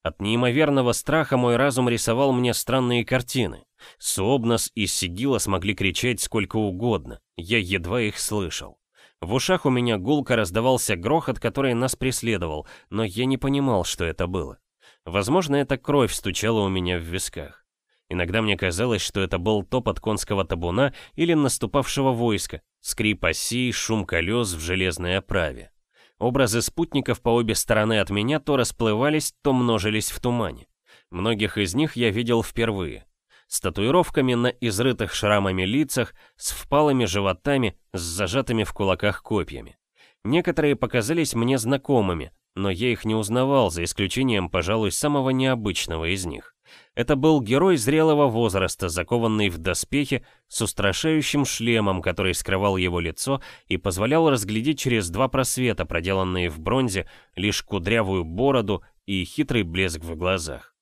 От неимоверного страха мой разум рисовал мне странные картины. Суобнос и Сигила смогли кричать сколько угодно, я едва их слышал. В ушах у меня гулко раздавался грохот, который нас преследовал, но я не понимал, что это было. Возможно, эта кровь стучала у меня в висках. Иногда мне казалось, что это был топот конского табуна или наступавшего войска, скрип осей, шум колес в железной оправе. Образы спутников по обе стороны от меня то расплывались, то множились в тумане. Многих из них я видел впервые с татуировками на изрытых шрамами лицах, с впалыми животами, с зажатыми в кулаках копьями. Некоторые показались мне знакомыми, но я их не узнавал, за исключением, пожалуй, самого необычного из них. Это был герой зрелого возраста, закованный в доспехи, с устрашающим шлемом, который скрывал его лицо и позволял разглядеть через два просвета, проделанные в бронзе, лишь кудрявую бороду и хитрый блеск в глазах.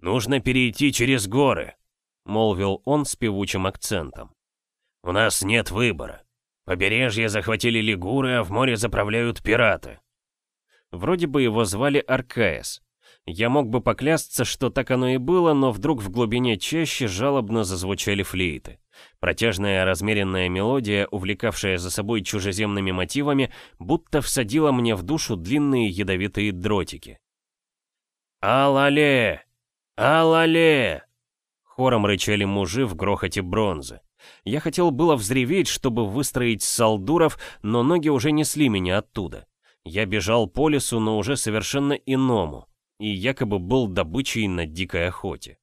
«Нужно перейти через горы», — молвил он с певучим акцентом. «У нас нет выбора. Побережье захватили лигуры, а в море заправляют пираты». Вроде бы его звали Аркаес. Я мог бы поклясться, что так оно и было, но вдруг в глубине чаще жалобно зазвучали флейты. Протяжная размеренная мелодия, увлекавшая за собой чужеземными мотивами, будто всадила мне в душу длинные ядовитые дротики. «Алале!» «Алале!» Хором рычали мужи в грохоте бронзы. Я хотел было взреветь, чтобы выстроить салдуров, но ноги уже несли меня оттуда. Я бежал по лесу, но уже совершенно иному, и якобы был добычей на дикой охоте.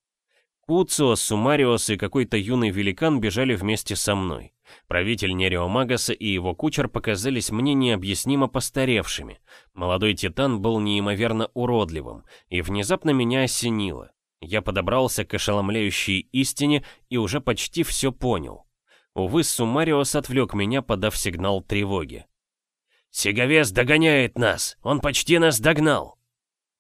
Куцио, Сумариос и какой-то юный великан бежали вместе со мной. Правитель Нереомагаса и его кучер показались мне необъяснимо постаревшими. Молодой титан был неимоверно уродливым, и внезапно меня осенило. Я подобрался к ошеломляющей истине и уже почти все понял. Увы, Сумариос отвлек меня, подав сигнал тревоги. «Сиговес догоняет нас! Он почти нас догнал!»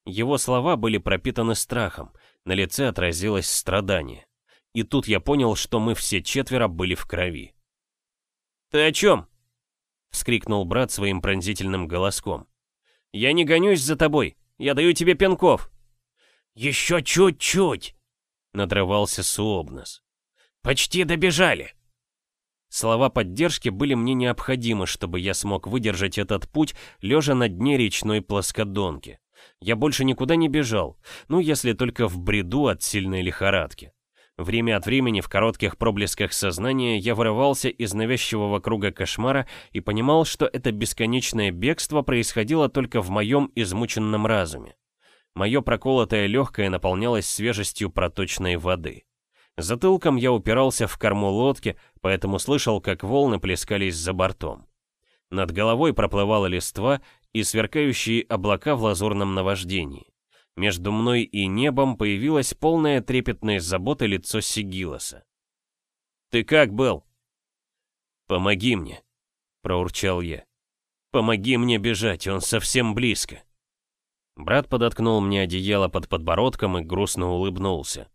Его слова были пропитаны страхом, на лице отразилось страдание. И тут я понял, что мы все четверо были в крови. «Ты о чем?» — вскрикнул брат своим пронзительным голоском. «Я не гонюсь за тобой, я даю тебе пинков!» «Еще чуть-чуть!» — надрывался Суобнос. «Почти добежали!» Слова поддержки были мне необходимы, чтобы я смог выдержать этот путь, лежа на дне речной плоскодонки. Я больше никуда не бежал, ну если только в бреду от сильной лихорадки. Время от времени в коротких проблесках сознания я вырывался из навязчивого круга кошмара и понимал, что это бесконечное бегство происходило только в моем измученном разуме. Мое проколотое легкое наполнялось свежестью проточной воды. Затылком я упирался в корму лодки, поэтому слышал, как волны плескались за бортом. Над головой проплывала листва и сверкающие облака в лазурном наваждении. Между мной и небом появилось полное трепетной заботы лицо Сигилоса. «Ты как был?» «Помоги мне», — проурчал я. «Помоги мне бежать, он совсем близко». Брат подоткнул мне одеяло под подбородком и грустно улыбнулся.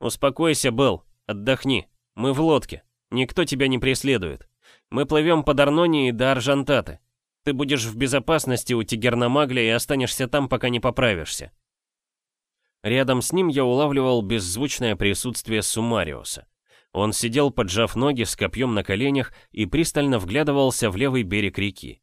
«Успокойся, Белл, отдохни. Мы в лодке. Никто тебя не преследует. Мы плывем по Дарноне до Аржантаты. Ты будешь в безопасности у Тигерномагля и останешься там, пока не поправишься. Рядом с ним я улавливал беззвучное присутствие Сумариуса. Он сидел, поджав ноги с копьем на коленях и пристально вглядывался в левый берег реки.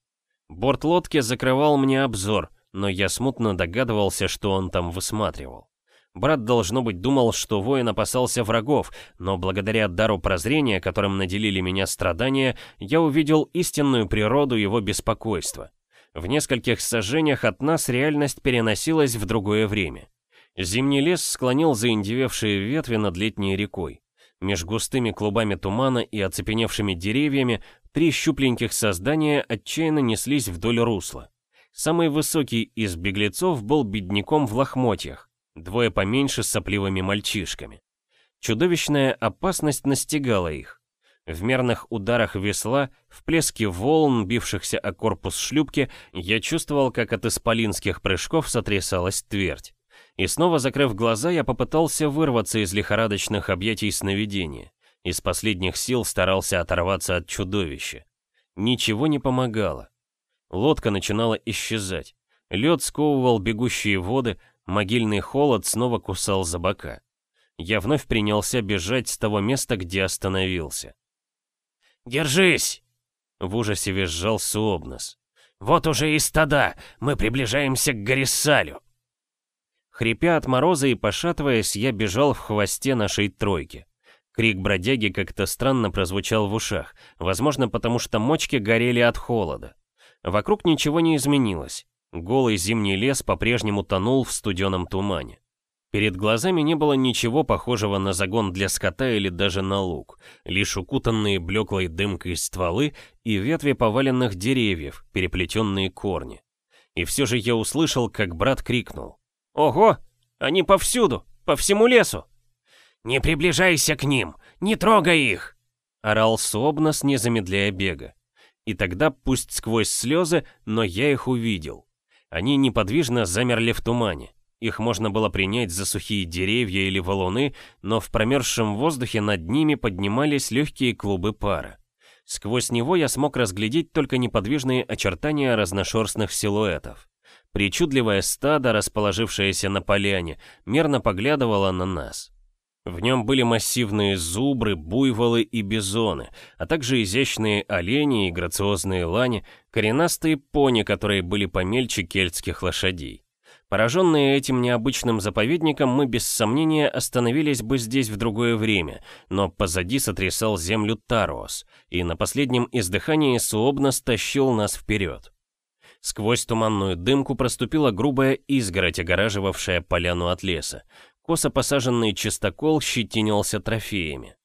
Борт лодки закрывал мне обзор, но я смутно догадывался, что он там высматривал. Брат, должно быть, думал, что воин опасался врагов, но благодаря дару прозрения, которым наделили меня страдания, я увидел истинную природу его беспокойства. В нескольких сожжениях от нас реальность переносилась в другое время. Зимний лес склонил заиндевевшие ветви над летней рекой. Меж густыми клубами тумана и оцепеневшими деревьями три щупленьких создания отчаянно неслись вдоль русла. Самый высокий из беглецов был бедняком в лохмотьях, двое поменьше с сопливыми мальчишками. Чудовищная опасность настигала их. В мерных ударах весла, в плеске волн, бившихся о корпус шлюпки, я чувствовал, как от исполинских прыжков сотрясалась твердь. И снова закрыв глаза, я попытался вырваться из лихорадочных объятий сновидения. Из последних сил старался оторваться от чудовища. Ничего не помогало. Лодка начинала исчезать. Лед сковывал бегущие воды, Могильный холод снова кусал за бока. Я вновь принялся бежать с того места, где остановился. «Держись!» — в ужасе визжал Суобнос. «Вот уже и стада! Мы приближаемся к Гориссалю!» Хрипя от мороза и пошатываясь, я бежал в хвосте нашей тройки. Крик бродяги как-то странно прозвучал в ушах, возможно, потому что мочки горели от холода. Вокруг ничего не изменилось. Голый зимний лес по-прежнему тонул в студеном тумане. Перед глазами не было ничего похожего на загон для скота или даже на луг, лишь укутанные блеклой дымкой стволы и ветви поваленных деревьев, переплетенные корни. И все же я услышал, как брат крикнул. «Ого! Они повсюду! По всему лесу!» «Не приближайся к ним! Не трогай их!» Орал Собнос, не замедляя бега. И тогда, пусть сквозь слезы, но я их увидел. Они неподвижно замерли в тумане. Их можно было принять за сухие деревья или валуны, но в промерзшем воздухе над ними поднимались легкие клубы пара. Сквозь него я смог разглядеть только неподвижные очертания разношерстных силуэтов. Причудливое стадо, расположившееся на поляне, мерно поглядывало на нас. В нем были массивные зубры, буйволы и бизоны, а также изящные олени и грациозные лани, коренастые пони, которые были помельче кельтских лошадей. Пораженные этим необычным заповедником, мы без сомнения остановились бы здесь в другое время, но позади сотрясал землю Тарос, и на последнем издыхании Суобна стащил нас вперед. Сквозь туманную дымку проступила грубая изгородь, огораживавшая поляну от леса. Косо посаженный чистокол щетинился трофеями.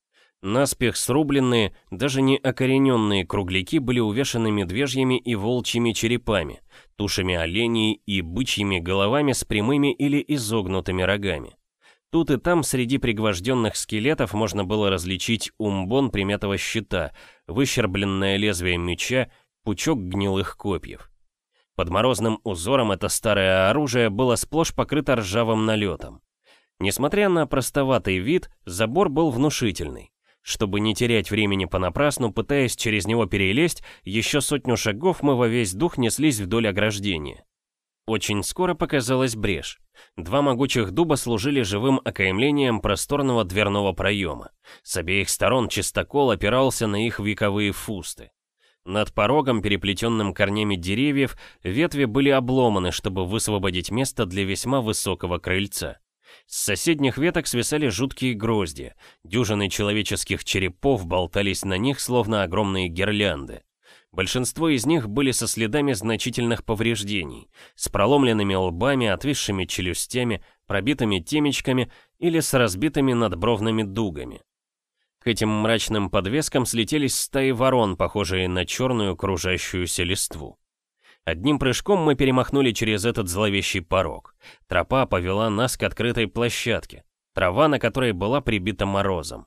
Наспех срубленные, даже не окорененные кругляки были увешаны медвежьими и волчьими черепами, тушами оленей и бычьими головами с прямыми или изогнутыми рогами. Тут и там среди пригвожденных скелетов можно было различить умбон примятого щита, выщербленное лезвие меча, пучок гнилых копьев. Под морозным узором это старое оружие было сплошь покрыто ржавым налетом. Несмотря на простоватый вид, забор был внушительный. Чтобы не терять времени понапрасну, пытаясь через него перелезть, еще сотню шагов мы во весь дух неслись вдоль ограждения. Очень скоро показалась брешь. Два могучих дуба служили живым окаймлением просторного дверного проема. С обеих сторон чистокол опирался на их вековые фусты. Над порогом, переплетенным корнями деревьев, ветви были обломаны, чтобы высвободить место для весьма высокого крыльца. С соседних веток свисали жуткие грозди, дюжины человеческих черепов болтались на них, словно огромные гирлянды. Большинство из них были со следами значительных повреждений, с проломленными лбами, отвисшими челюстями, пробитыми темечками или с разбитыми надбровными дугами. К этим мрачным подвескам слетелись стаи ворон, похожие на черную кружащуюся листву. Одним прыжком мы перемахнули через этот зловещий порог. Тропа повела нас к открытой площадке, трава на которой была прибита морозом.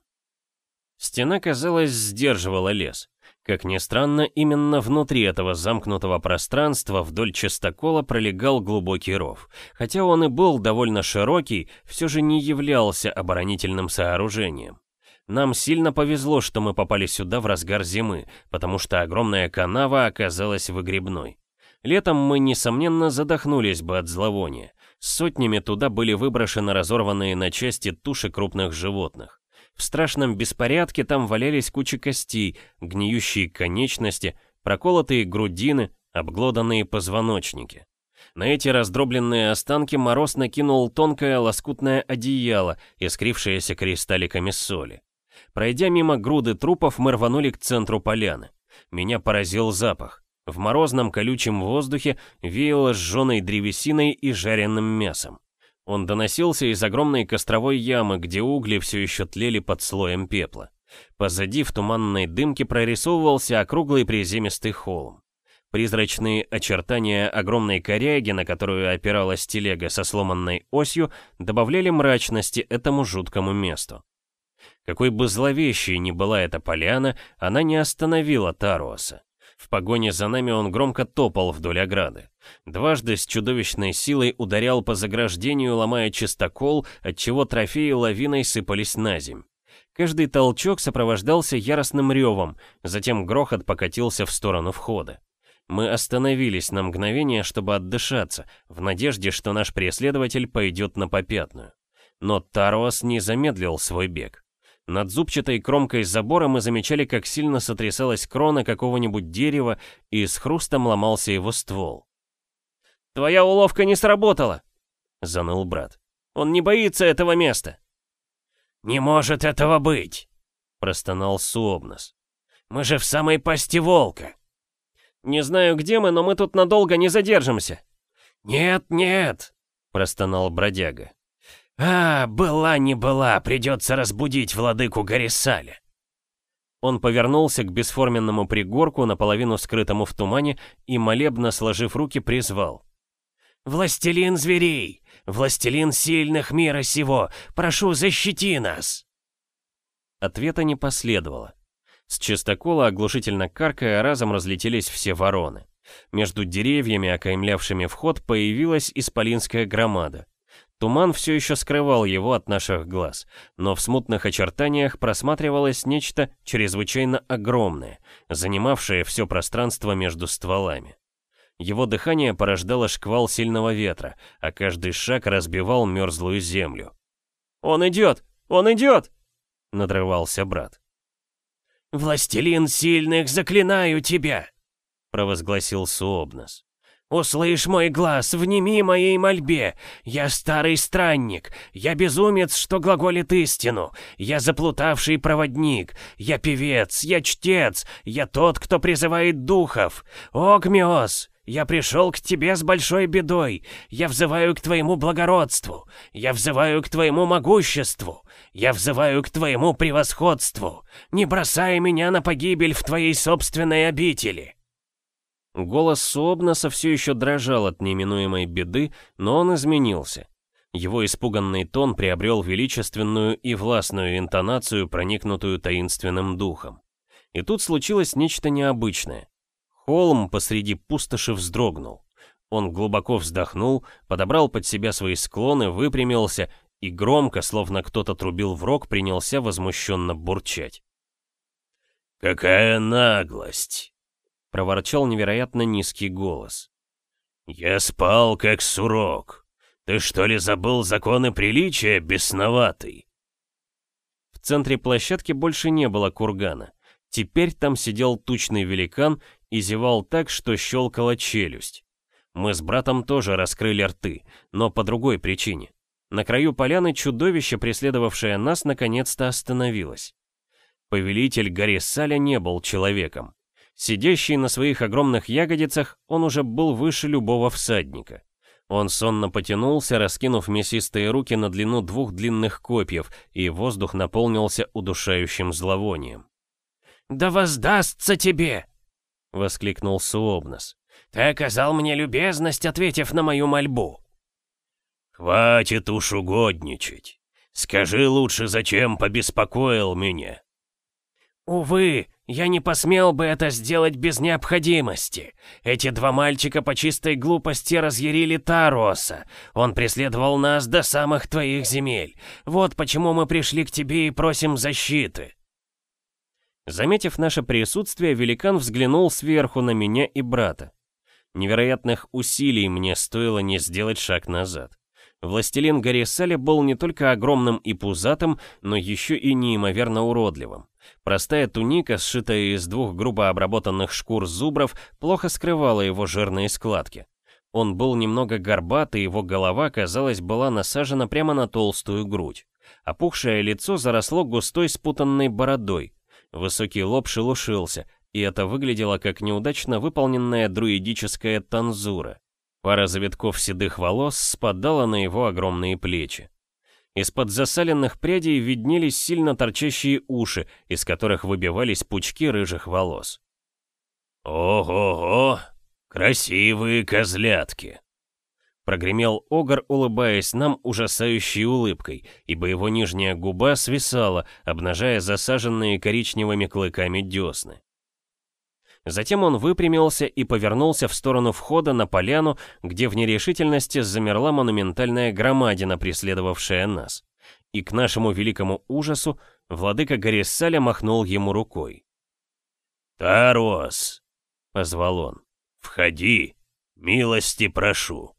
Стена, казалось, сдерживала лес. Как ни странно, именно внутри этого замкнутого пространства вдоль частокола пролегал глубокий ров. Хотя он и был довольно широкий, все же не являлся оборонительным сооружением. Нам сильно повезло, что мы попали сюда в разгар зимы, потому что огромная канава оказалась выгребной. Летом мы, несомненно, задохнулись бы от зловония. Сотнями туда были выброшены разорванные на части туши крупных животных. В страшном беспорядке там валялись кучи костей, гниющие конечности, проколотые грудины, обглоданные позвоночники. На эти раздробленные останки Мороз накинул тонкое лоскутное одеяло, искрившееся кристалликами соли. Пройдя мимо груды трупов, мы рванули к центру поляны. Меня поразил запах. В морозном колючем воздухе веяло сжженной древесиной и жареным мясом. Он доносился из огромной костровой ямы, где угли все еще тлели под слоем пепла. Позади в туманной дымке прорисовывался округлый приземистый холм. Призрачные очертания огромной коряги, на которую опиралась телега со сломанной осью, добавляли мрачности этому жуткому месту. Какой бы зловещей ни была эта поляна, она не остановила Таруаса. В погоне за нами он громко топал вдоль ограды. Дважды с чудовищной силой ударял по заграждению, ломая чистокол, отчего трофеи лавиной сыпались на земь. Каждый толчок сопровождался яростным ревом, затем грохот покатился в сторону входа. Мы остановились на мгновение, чтобы отдышаться, в надежде, что наш преследователь пойдет на попятную. Но Таруас не замедлил свой бег. Над зубчатой кромкой забора мы замечали, как сильно сотрясалась крона какого-нибудь дерева, и с хрустом ломался его ствол. «Твоя уловка не сработала!» — заныл брат. «Он не боится этого места!» «Не может этого быть!» — простонал Суобнос. «Мы же в самой пасти волка!» «Не знаю, где мы, но мы тут надолго не задержимся!» «Нет, нет!» — простонал бродяга. «А, была не была, придется разбудить владыку Гарисаля». Он повернулся к бесформенному пригорку, наполовину скрытому в тумане, и, молебно сложив руки, призвал. «Властелин зверей! Властелин сильных мира сего! Прошу, защити нас!» Ответа не последовало. С чистокола, оглушительно каркая, разом разлетелись все вороны. Между деревьями, окаймлявшими вход, появилась исполинская громада. Туман все еще скрывал его от наших глаз, но в смутных очертаниях просматривалось нечто чрезвычайно огромное, занимавшее все пространство между стволами. Его дыхание порождало шквал сильного ветра, а каждый шаг разбивал мерзлую землю. «Он идет! Он идет!» — надрывался брат. «Властелин сильных, заклинаю тебя!» — провозгласил Суобнос. «Услышь мой глаз, внеми моей мольбе. Я старый странник, я безумец, что глаголит истину. Я заплутавший проводник, я певец, я чтец, я тот, кто призывает духов. Огмиос, я пришел к тебе с большой бедой. Я взываю к твоему благородству. Я взываю к твоему могуществу. Я взываю к твоему превосходству. Не бросай меня на погибель в твоей собственной обители». Голос Суобнаса все еще дрожал от неминуемой беды, но он изменился. Его испуганный тон приобрел величественную и властную интонацию, проникнутую таинственным духом. И тут случилось нечто необычное. Холм посреди пустоши вздрогнул. Он глубоко вздохнул, подобрал под себя свои склоны, выпрямился и громко, словно кто-то трубил в рог, принялся возмущенно бурчать. «Какая наглость!» Проворчал невероятно низкий голос. «Я спал, как сурок. Ты что ли забыл законы приличия, бесноватый?» В центре площадки больше не было кургана. Теперь там сидел тучный великан и зевал так, что щелкала челюсть. Мы с братом тоже раскрыли рты, но по другой причине. На краю поляны чудовище, преследовавшее нас, наконец-то остановилось. Повелитель Гарисаля не был человеком. Сидящий на своих огромных ягодицах, он уже был выше любого всадника. Он сонно потянулся, раскинув мясистые руки на длину двух длинных копьев, и воздух наполнился удушающим зловонием. «Да воздастся тебе!» — воскликнул Суобнос. «Ты оказал мне любезность, ответив на мою мольбу». «Хватит уж угодничать. Скажи лучше, зачем побеспокоил меня?» «Увы, я не посмел бы это сделать без необходимости. Эти два мальчика по чистой глупости разъярили Тароса. Он преследовал нас до самых твоих земель. Вот почему мы пришли к тебе и просим защиты». Заметив наше присутствие, великан взглянул сверху на меня и брата. Невероятных усилий мне стоило не сделать шаг назад. Властелин Гарисали был не только огромным и пузатым, но еще и неимоверно уродливым. Простая туника, сшитая из двух грубо обработанных шкур зубров, плохо скрывала его жирные складки. Он был немного горбат, и его голова, казалось, была насажена прямо на толстую грудь. Опухшее лицо заросло густой спутанной бородой. Высокий лоб шелушился, и это выглядело как неудачно выполненная друидическая танзура. Пара завитков седых волос спадала на его огромные плечи. Из-под засаленных прядей виднелись сильно торчащие уши, из которых выбивались пучки рыжих волос. «Ого-го! Красивые козлятки!» Прогремел Огар, улыбаясь нам ужасающей улыбкой, ибо его нижняя губа свисала, обнажая засаженные коричневыми клыками десны. Затем он выпрямился и повернулся в сторону входа на поляну, где в нерешительности замерла монументальная громадина, преследовавшая нас. И к нашему великому ужасу владыка Горисаля махнул ему рукой. «Тарос!» — позвал он. «Входи! Милости прошу!»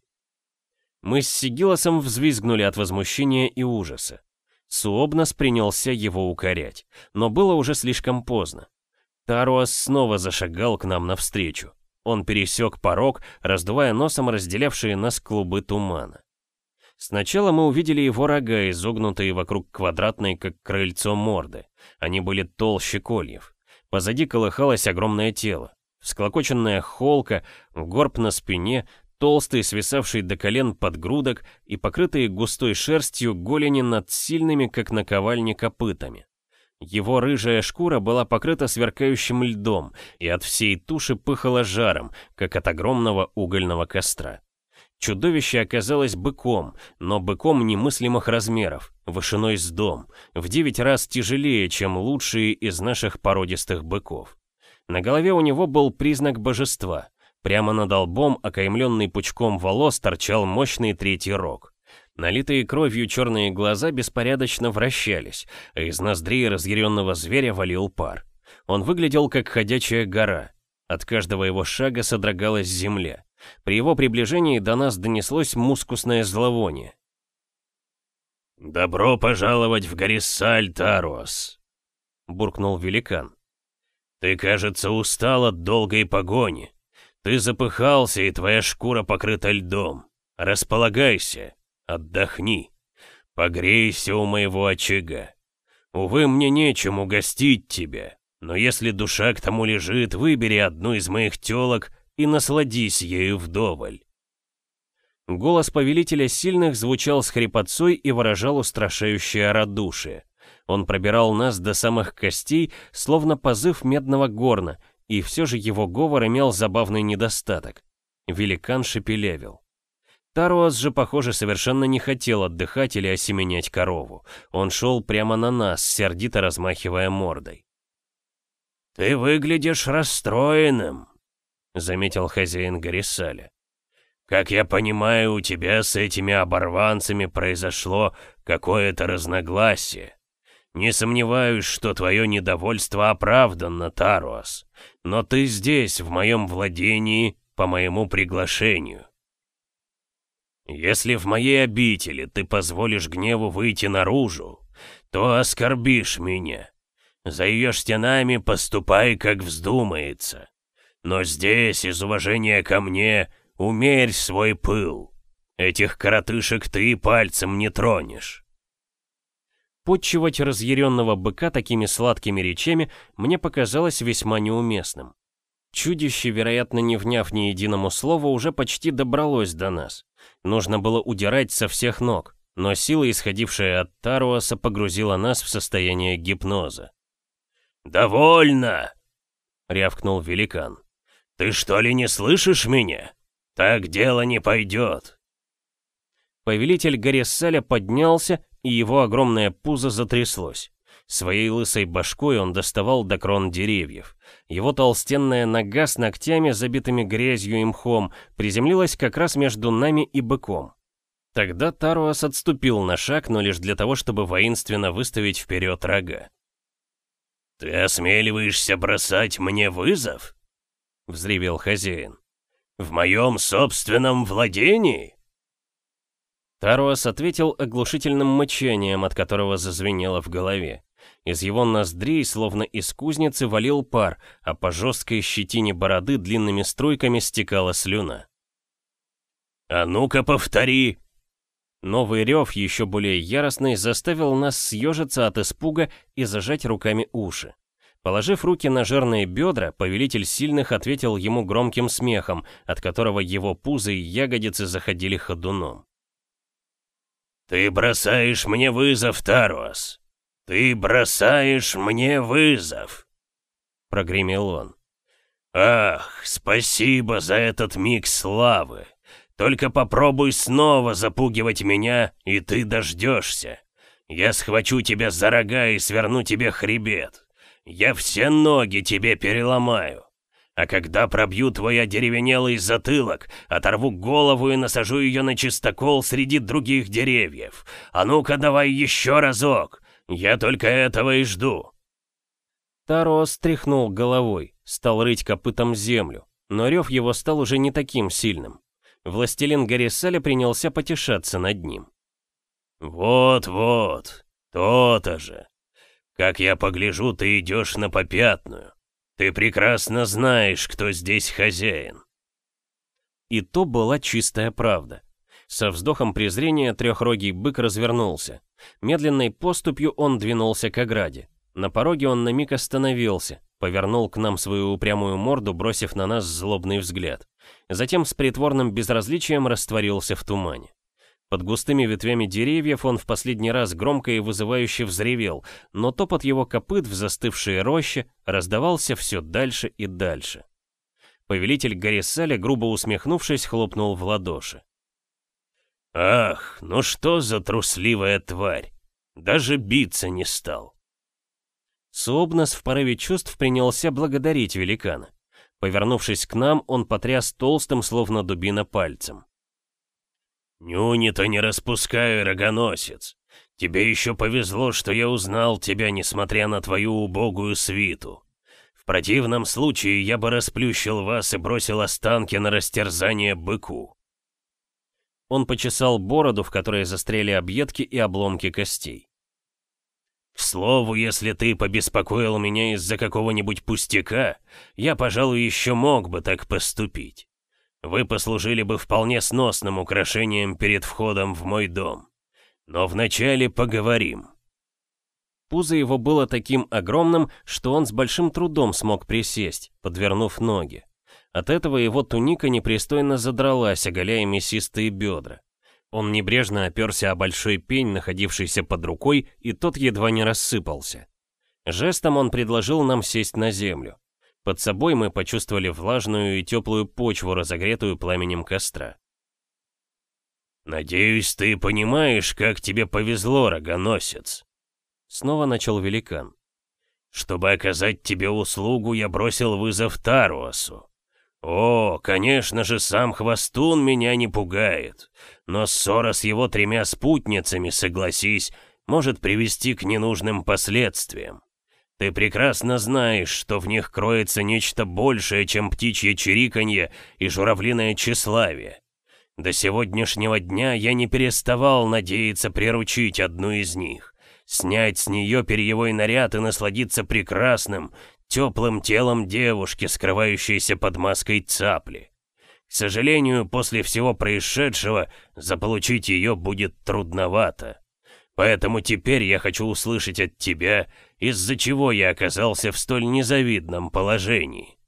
Мы с Сигилосом взвизгнули от возмущения и ужаса. Суобнос принялся его укорять, но было уже слишком поздно. Таруас снова зашагал к нам навстречу. Он пересек порог, раздувая носом разделявшие нас клубы тумана. Сначала мы увидели его рога, изогнутые вокруг квадратной, как крыльцо морды. Они были толще кольев. Позади колыхалось огромное тело. Всклокоченная холка, горб на спине, толстый, свисавший до колен подгрудок и покрытые густой шерстью голени над сильными, как наковальни, копытами. Его рыжая шкура была покрыта сверкающим льдом, и от всей туши пыхала жаром, как от огромного угольного костра. Чудовище оказалось быком, но быком немыслимых размеров, вышиной с дом, в девять раз тяжелее, чем лучшие из наших породистых быков. На голове у него был признак божества. Прямо над лбом, окаймленный пучком волос, торчал мощный третий рог. Налитые кровью черные глаза беспорядочно вращались, а из ноздрей разъяренного зверя валил пар. Он выглядел как ходячая гора. От каждого его шага содрогалась земля. При его приближении до нас донеслось мускусное зловоние. «Добро пожаловать в Гориссаль, Тарос!» — буркнул великан. «Ты, кажется, устал от долгой погони. Ты запыхался, и твоя шкура покрыта льдом. Располагайся, Отдохни. Погрейся у моего очага. Увы, мне нечем угостить тебя, но если душа к тому лежит, выбери одну из моих телок и насладись ею вдоволь. Голос повелителя сильных звучал с хрипотцой и выражал устрашающее радушие. Он пробирал нас до самых костей, словно позыв медного горна, и все же его говор имел забавный недостаток. Великан шепелевил. Таруас же, похоже, совершенно не хотел отдыхать или осеменять корову. Он шел прямо на нас, сердито размахивая мордой. «Ты выглядишь расстроенным», — заметил хозяин Горисаля. «Как я понимаю, у тебя с этими оборванцами произошло какое-то разногласие. Не сомневаюсь, что твое недовольство оправдано, Таруас, но ты здесь, в моем владении, по моему приглашению. Если в моей обители ты позволишь гневу выйти наружу, то оскорбишь меня. За ее стенами поступай, как вздумается. Но здесь, из уважения ко мне, умерь свой пыл. Этих коротышек ты пальцем не тронешь. Подчивать разъяренного быка такими сладкими речами мне показалось весьма неуместным. Чудище, вероятно, не вняв ни единому слову, уже почти добралось до нас. Нужно было удирать со всех ног, но сила, исходившая от Таруаса, погрузила нас в состояние гипноза. «Довольно!» — рявкнул великан. «Ты что ли не слышишь меня? Так дело не пойдет!» Повелитель Горисаля поднялся, и его огромное пузо затряслось. Своей лысой башкой он доставал до крон деревьев. Его толстенная нога с ногтями, забитыми грязью и мхом, приземлилась как раз между нами и быком. Тогда Таруас отступил на шаг, но лишь для того, чтобы воинственно выставить вперед рога. «Ты осмеливаешься бросать мне вызов?» — взревел хозяин. «В моем собственном владении?» Таруас ответил оглушительным мычанием, от которого зазвенело в голове. Из его ноздрей, словно из кузницы, валил пар, а по жесткой щетине бороды длинными струйками стекала слюна. «А ну-ка повтори!» Новый рев, еще более яростный, заставил нас съежиться от испуга и зажать руками уши. Положив руки на жирные бедра, повелитель сильных ответил ему громким смехом, от которого его пузо и ягодицы заходили ходуном. «Ты бросаешь мне вызов, Таруас! «Ты бросаешь мне вызов!» Прогремел он. «Ах, спасибо за этот миг славы! Только попробуй снова запугивать меня, и ты дождешься. Я схвачу тебя за рога и сверну тебе хребет. Я все ноги тебе переломаю. А когда пробью твой одеревенелый затылок, оторву голову и насажу ее на чистокол среди других деревьев. А ну-ка давай еще разок. Я только этого и жду!» Таро стряхнул головой, стал рыть копытом землю, но рев его стал уже не таким сильным. Властелин Гарисаля принялся потешаться над ним. «Вот-вот, то-то же. Как я погляжу, ты идешь на попятную. Ты прекрасно знаешь, кто здесь хозяин». И то была чистая правда. Со вздохом презрения трехрогий бык развернулся. Медленной поступью он двинулся к ограде. На пороге он на миг остановился, повернул к нам свою упрямую морду, бросив на нас злобный взгляд. Затем с притворным безразличием растворился в тумане. Под густыми ветвями деревьев он в последний раз громко и вызывающе взревел, но топот его копыт в застывшие рощи раздавался все дальше и дальше. Повелитель Гарисаля, грубо усмехнувшись, хлопнул в ладоши. «Ах, ну что за трусливая тварь! Даже биться не стал!» Суобнос в порыве чувств принялся благодарить великана. Повернувшись к нам, он потряс толстым, словно дубина, пальцем. «Нюни-то не распускай, рогоносец! Тебе еще повезло, что я узнал тебя, несмотря на твою убогую свиту. В противном случае я бы расплющил вас и бросил останки на растерзание быку. Он почесал бороду, в которой застряли объедки и обломки костей. «К слову, если ты побеспокоил меня из-за какого-нибудь пустяка, я, пожалуй, еще мог бы так поступить. Вы послужили бы вполне сносным украшением перед входом в мой дом. Но вначале поговорим». Пузо его было таким огромным, что он с большим трудом смог присесть, подвернув ноги. От этого его туника непристойно задралась, оголяя мясистые бедра. Он небрежно оперся о большой пень, находившийся под рукой, и тот едва не рассыпался. Жестом он предложил нам сесть на землю. Под собой мы почувствовали влажную и теплую почву, разогретую пламенем костра. «Надеюсь, ты понимаешь, как тебе повезло, рогоносец!» Снова начал великан. «Чтобы оказать тебе услугу, я бросил вызов Таруасу. О, конечно же, сам Хвостун меня не пугает. Но ссора с его тремя спутницами, согласись, может привести к ненужным последствиям. Ты прекрасно знаешь, что в них кроется нечто большее, чем птичье чириканье и журавлиное тщеславие. До сегодняшнего дня я не переставал надеяться приручить одну из них, снять с нее перьевой наряд и насладиться прекрасным, теплым телом девушки, скрывающейся под маской цапли. К сожалению, после всего происшедшего заполучить ее будет трудновато. Поэтому теперь я хочу услышать от тебя, из-за чего я оказался в столь незавидном положении.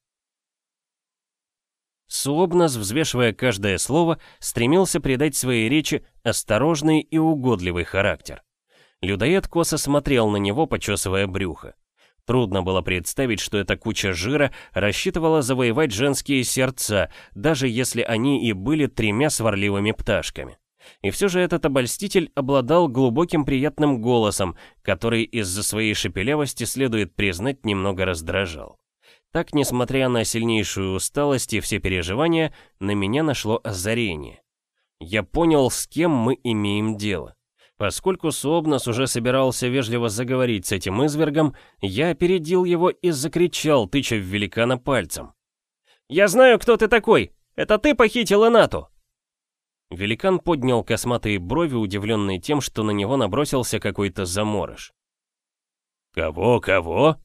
Суобнос, взвешивая каждое слово, стремился придать своей речи осторожный и угодливый характер. Людоед косо смотрел на него, почесывая брюхо. Трудно было представить, что эта куча жира рассчитывала завоевать женские сердца, даже если они и были тремя сварливыми пташками. И все же этот обольститель обладал глубоким приятным голосом, который из-за своей шепелявости, следует признать, немного раздражал. Так, несмотря на сильнейшую усталость и все переживания, на меня нашло озарение. Я понял, с кем мы имеем дело. Поскольку Суобнос уже собирался вежливо заговорить с этим извергом, я опередил его и закричал, тыча в великана пальцем. «Я знаю, кто ты такой! Это ты похитил Энату!» Великан поднял косматые брови, удивленные тем, что на него набросился какой-то заморож. «Кого, кого?»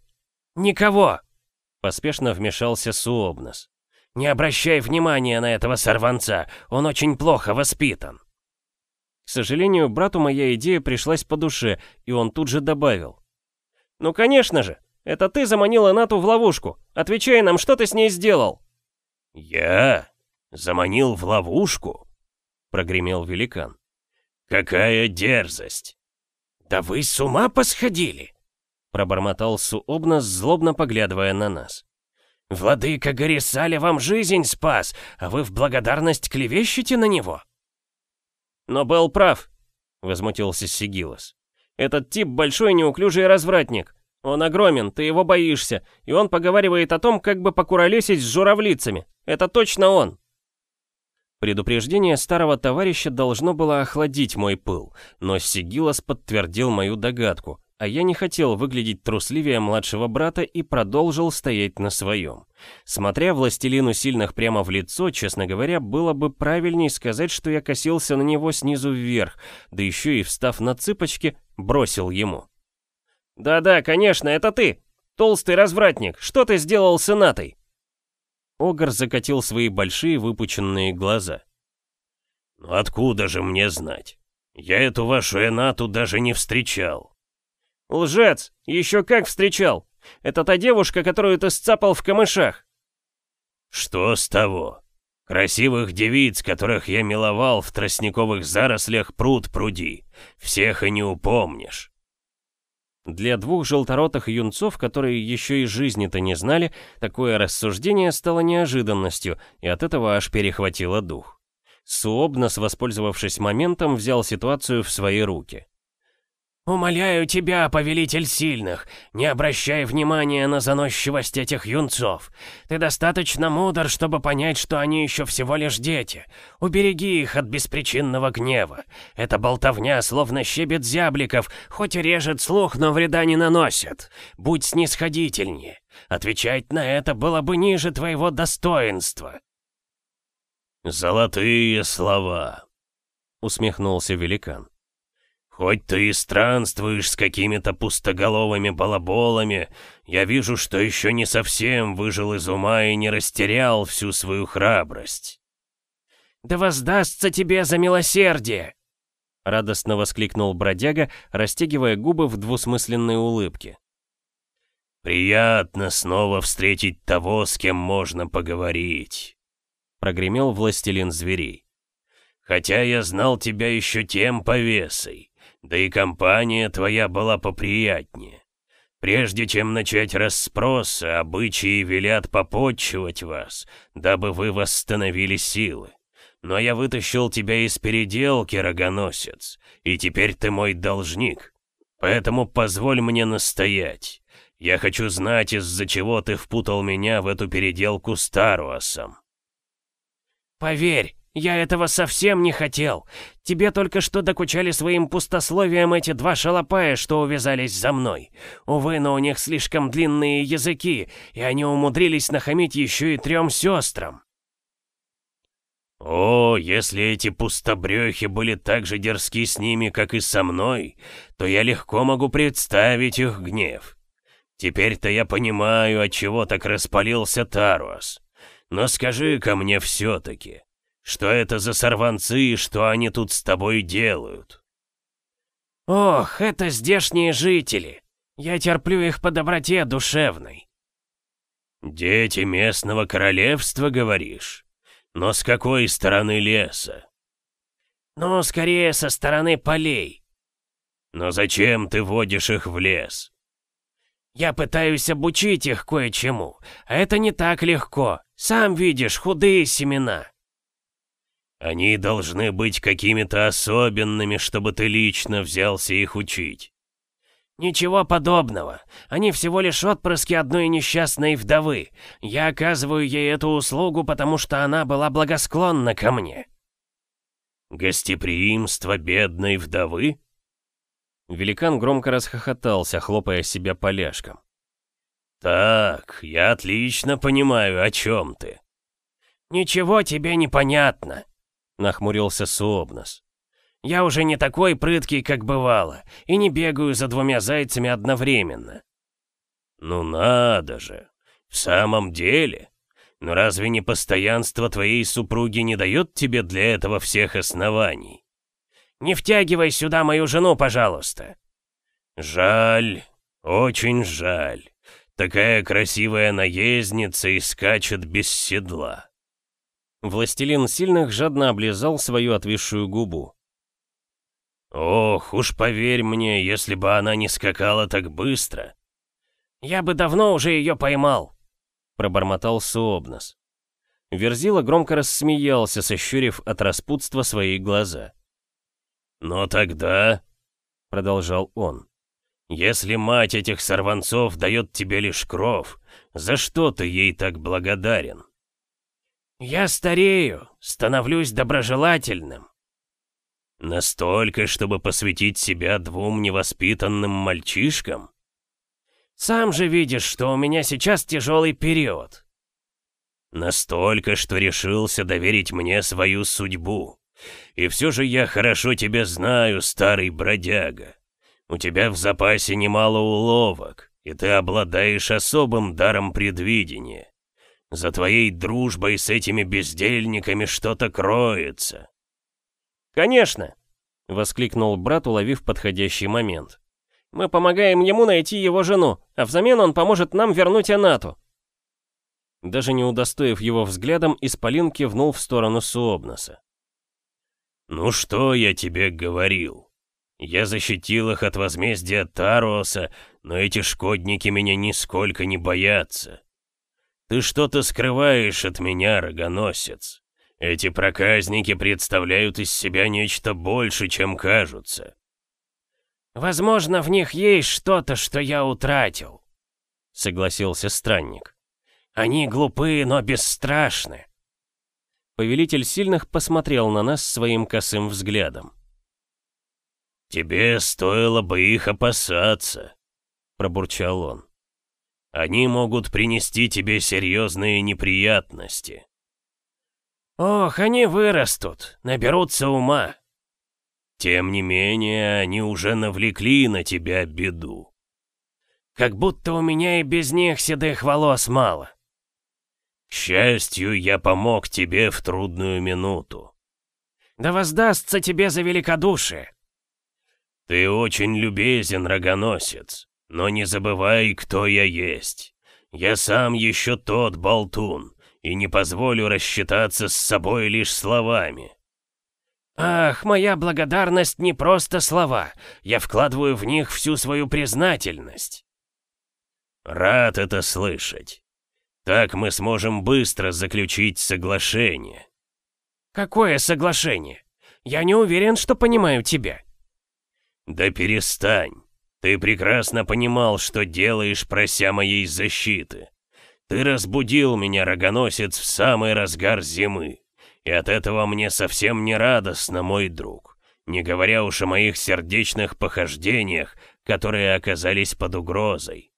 «Никого!» — поспешно вмешался Суобнос. «Не обращай внимания на этого сорванца, он очень плохо воспитан!» К сожалению, брату моя идея пришлась по душе, и он тут же добавил. «Ну, конечно же! Это ты заманил Энату в ловушку! Отвечай нам, что ты с ней сделал?» «Я? Заманил в ловушку?» прогремел великан. «Какая дерзость!» «Да вы с ума посходили!» пробормотал Суобнос, злобно поглядывая на нас. «Владыка Горисаля вам жизнь спас, а вы в благодарность клевещете на него?» «Но был прав», — возмутился Сигилос. «Этот тип большой неуклюжий развратник. Он огромен, ты его боишься, и он поговаривает о том, как бы покуролесить с журавлицами. Это точно он!» Предупреждение старого товарища должно было охладить мой пыл, но Сигилос подтвердил мою догадку, а я не хотел выглядеть трусливее младшего брата и продолжил стоять на своем. Смотря властелину сильных прямо в лицо, честно говоря, было бы правильней сказать, что я косился на него снизу вверх, да еще и, встав на цыпочки, бросил ему. «Да-да, конечно, это ты! Толстый развратник! Что ты сделал с Инатой?» Огр закатил свои большие выпученные глаза. «Ну откуда же мне знать? Я эту вашу Энату даже не встречал». «Лжец! Еще как встречал! Это та девушка, которую ты сцапал в камышах!» «Что с того? Красивых девиц, которых я миловал в тростниковых зарослях пруд пруди, всех и не упомнишь». Для двух желторотых юнцов, которые еще и жизни-то не знали, такое рассуждение стало неожиданностью, и от этого аж перехватило дух. Суобнос, воспользовавшись моментом, взял ситуацию в свои руки. «Умоляю тебя, повелитель сильных, не обращай внимания на заносчивость этих юнцов. Ты достаточно мудр, чтобы понять, что они еще всего лишь дети. Убереги их от беспричинного гнева. Эта болтовня словно щебет зябликов, хоть и режет слух, но вреда не наносит. Будь снисходительнее. Отвечать на это было бы ниже твоего достоинства». «Золотые слова», — усмехнулся великан. Хоть ты и странствуешь с какими-то пустоголовыми балаболами, я вижу, что еще не совсем выжил из ума и не растерял всю свою храбрость. «Да воздастся тебе за милосердие!» Радостно воскликнул бродяга, растягивая губы в двусмысленной улыбке. «Приятно снова встретить того, с кем можно поговорить», — прогремел властелин зверей. «Хотя я знал тебя еще тем повесой. Да и компания твоя была поприятнее. Прежде чем начать расспросы, обычаи велят попотчевать вас, дабы вы восстановили силы. Но я вытащил тебя из переделки, рогоносец, и теперь ты мой должник. Поэтому позволь мне настоять. Я хочу знать, из-за чего ты впутал меня в эту переделку с Таруасом. Поверь, «Я этого совсем не хотел. Тебе только что докучали своим пустословием эти два шалопая, что увязались за мной. Увы, но у них слишком длинные языки, и они умудрились нахамить еще и трем сестрам». «О, если эти пустобрехи были так же дерзки с ними, как и со мной, то я легко могу представить их гнев. Теперь-то я понимаю, от чего так распалился Таруас. Но скажи ко мне все-таки, что это за сорванцы и что они тут с тобой делают?» «Ох, это здешние жители. Я терплю их по доброте душевной». «Дети местного королевства, говоришь? Но с какой стороны леса?» «Ну, скорее, со стороны полей». «Но зачем ты водишь их в лес?» «Я пытаюсь обучить их кое-чему, а это не так легко. Сам видишь, худые семена». Они должны быть какими-то особенными, чтобы ты лично взялся их учить. Ничего подобного. Они всего лишь отпрыски одной несчастной вдовы. Я оказываю ей эту услугу, потому что она была благосклонна ко мне. Гостеприимство бедной вдовы? Великан громко расхохотался, хлопая себя поляшком. «Так, я отлично понимаю, о чем ты». «Ничего тебе не понятно», — нахмурился Суобнос. «Я уже не такой прыткий, как бывало, и не бегаю за двумя зайцами одновременно». «Ну надо же! В самом деле? Но разве не постоянство твоей супруги не дает тебе для этого всех оснований?» «Не втягивай сюда мою жену, пожалуйста!» «Жаль, очень жаль. Такая красивая наездница и скачет без седла». Властелин сильных жадно облизал свою отвисшую губу. «Ох, уж поверь мне, если бы она не скакала так быстро!» «Я бы давно уже ее поймал!» Пробормотал Суобнос. Верзила громко рассмеялся, сощурив от распутства свои глаза. «Но тогда...» — продолжал он. «Если мать этих сорванцов дает тебе лишь кров, за что ты ей так благодарен?» «Я старею, становлюсь доброжелательным». «Настолько, чтобы посвятить себя двум невоспитанным мальчишкам?» «Сам же видишь, что у меня сейчас тяжелый период». «Настолько, что решился доверить мне свою судьбу. И все же я хорошо тебя знаю, старый бродяга. У тебя в запасе немало уловок, и ты обладаешь особым даром предвидения. За твоей дружбой с этими бездельниками что-то кроется». «Конечно!» — воскликнул брат, уловив подходящий момент. «Мы помогаем ему найти его жену, а взамен он поможет нам вернуть Анату». Даже не удостоив его взглядом, Исполин кивнул в сторону Суобноса. «Ну что я тебе говорил? Я защитил их от возмездия Таруоса, но эти шкодники меня нисколько не боятся. Ты что-то скрываешь от меня, рогоносец. Эти проказники представляют из себя нечто больше, чем кажутся. Возможно, в них есть что-то, что я утратил, согласился странник. Они глупые, но бесстрашны. Повелитель сильных посмотрел на нас своим косым взглядом. «Тебе стоило бы их опасаться», — пробурчал он. Они могут принести тебе серьезные неприятности. Ох, они вырастут, наберутся ума. Тем не менее, они уже навлекли на тебя беду. Как будто у меня и без них седых волос мало. К счастью, я помог тебе в трудную минуту. Да воздастся тебе за великодушие. Ты очень любезен, рогоносец. Но не забывай, кто я есть. Я сам еще тот болтун, и не позволю рассчитаться с собой лишь словами. Ах, моя благодарность не просто слова. Я вкладываю в них всю свою признательность. Рад это слышать. Так мы сможем быстро заключить соглашение. Какое соглашение? Я не уверен, что понимаю тебя. Да перестань. Ты прекрасно понимал, что делаешь, прося моей защиты. Ты разбудил меня, рогоносец, в самый разгар зимы. И от этого мне совсем не радостно, мой друг. Не говоря уж о моих сердечных похождениях, которые оказались под угрозой.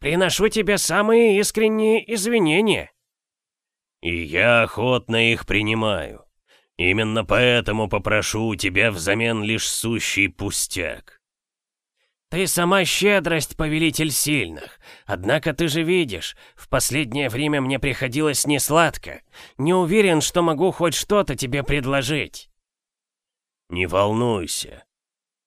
«Приношу тебе самые искренние извинения». «И я охотно их принимаю. Именно поэтому попрошу у тебя взамен лишь сущий пустяк. «Ты сама щедрость, повелитель сильных. Однако ты же видишь, в последнее время мне приходилось несладко. Не уверен, что могу хоть что-то тебе предложить». «Не волнуйся.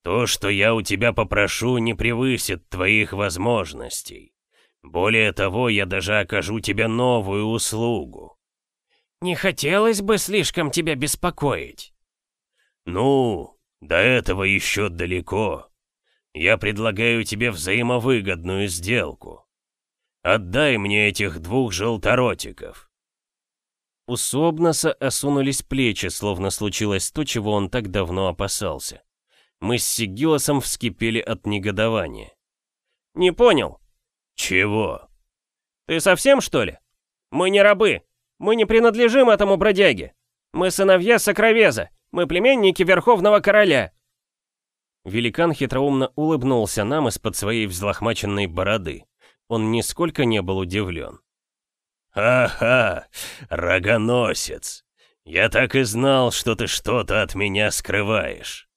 То, что я у тебя попрошу, не превысит твоих возможностей. Более того, я даже окажу тебе новую услугу». «Не хотелось бы слишком тебя беспокоить». «Ну, до этого еще далеко». Я предлагаю тебе взаимовыгодную сделку. Отдай мне этих двух желторотиков». У Собнаса осунулись плечи, словно случилось то, чего он так давно опасался. Мы с Сигилосом вскипели от негодования. «Не понял». «Чего?» «Ты совсем, что ли? Мы не рабы. Мы не принадлежим этому бродяге. Мы сыновья Сокровеза. Мы племенники Верховного Короля». Великан хитроумно улыбнулся нам из-под своей взлохмаченной бороды. Он нисколько не был удивлен. «Ага, рогоносец! Я так и знал, что ты что-то от меня скрываешь!»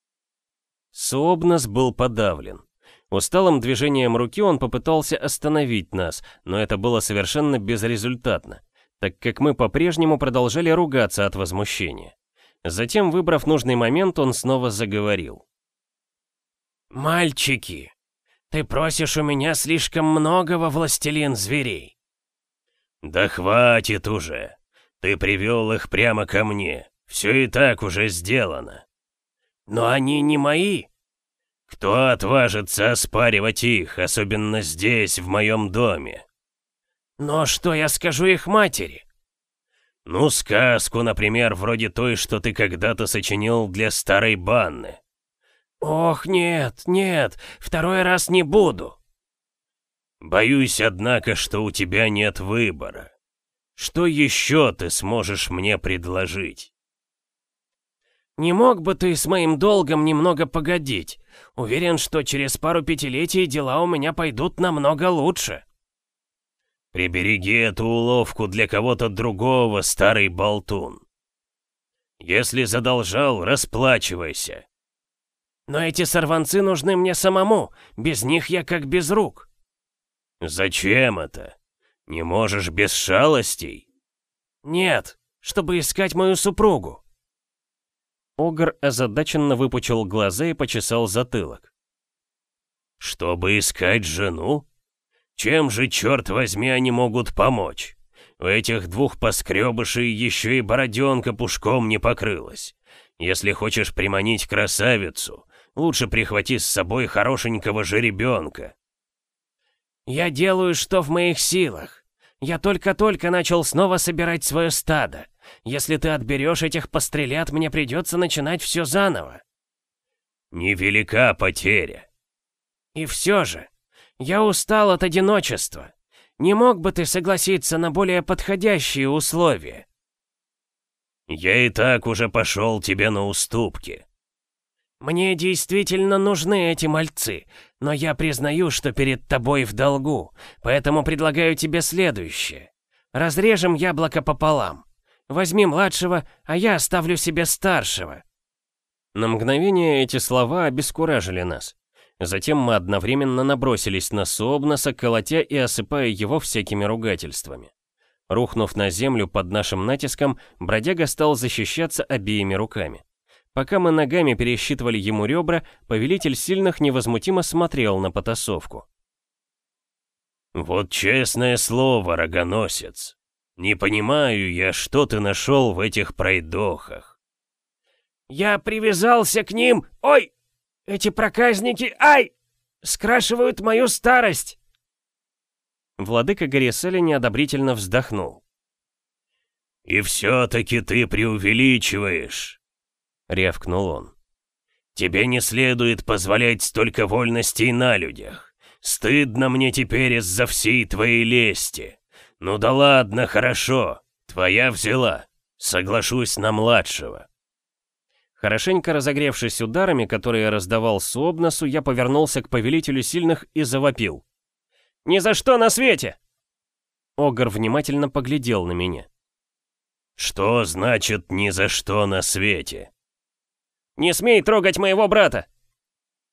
Суобнос был подавлен. Усталым движением руки он попытался остановить нас, но это было совершенно безрезультатно, так как мы по-прежнему продолжали ругаться от возмущения. Затем, выбрав нужный момент, он снова заговорил. «Мальчики, ты просишь у меня слишком многого, властелин зверей. «Да хватит уже! Ты привел их прямо ко мне. Все и так уже сделано». «Но они не мои». «Кто отважится оспаривать их, особенно здесь, в моем доме?» «Но что я скажу их матери?» «Ну, сказку, например, вроде той, что ты когда-то сочинил для старой банны». «Ох, нет, нет, второй раз не буду». Боюсь, однако, что у тебя нет выбора. Что еще ты сможешь мне предложить? Не мог бы ты с моим долгом немного погодить? Уверен, что через пару пятилетий дела у меня пойдут намного лучше. Прибереги эту уловку для кого-то другого, старый болтун. Если задолжал, расплачивайся. Но эти сорванцы нужны мне самому, без них я как без рук. «Зачем это? Не можешь без шалостей?» «Нет, чтобы искать мою супругу». Огр озадаченно выпучил глаза и почесал затылок. «Чтобы искать жену? Чем же, черт возьми, они могут помочь? У этих двух поскребышей еще и бороденка пушком не покрылась. Если хочешь приманить красавицу, лучше прихвати с собой хорошенького жеребенка. «Я делаю, что в моих силах. Я только-только начал снова собирать свое стадо. Если ты отберешь этих пострелят, мне придется начинать все заново». «Невелика потеря». «И все же, я устал от одиночества. Не мог бы ты согласиться на более подходящие условия?» «Я и так уже пошел тебе на уступки», «Мне действительно нужны эти мальцы, но я признаю, что перед тобой в долгу, поэтому предлагаю тебе следующее. Разрежем яблоко пополам. Возьми младшего, а я оставлю себе старшего». На мгновение эти слова обескуражили нас. Затем мы одновременно набросились на Суобнаса, колотя и осыпая его всякими ругательствами. Рухнув на землю под нашим натиском, бродяга стал защищаться обеими руками. Пока мы ногами пересчитывали ему ребра, повелитель сильных невозмутимо смотрел на потасовку. «Вот честное слово, рогоносец, не понимаю я, что ты нашел в этих пройдохах». «Я привязался к ним! Ой! Эти проказники, ай! Скрашивают мою старость!» Владыка Горисели неодобрительно вздохнул. «И все-таки ты преувеличиваешь рявкнул он. «Тебе не следует позволять столько вольностей на людях. Стыдно мне теперь из-за всей твоей лести. Ну да ладно, хорошо, твоя взяла. Соглашусь на младшего». Хорошенько разогревшись ударами, которые раздавал Суобносу, я повернулся к повелителю сильных и завопил. «Ни за что на свете!» Огр внимательно поглядел на меня. «Что значит «ни за что на свете»?» Не смей трогать моего брата!»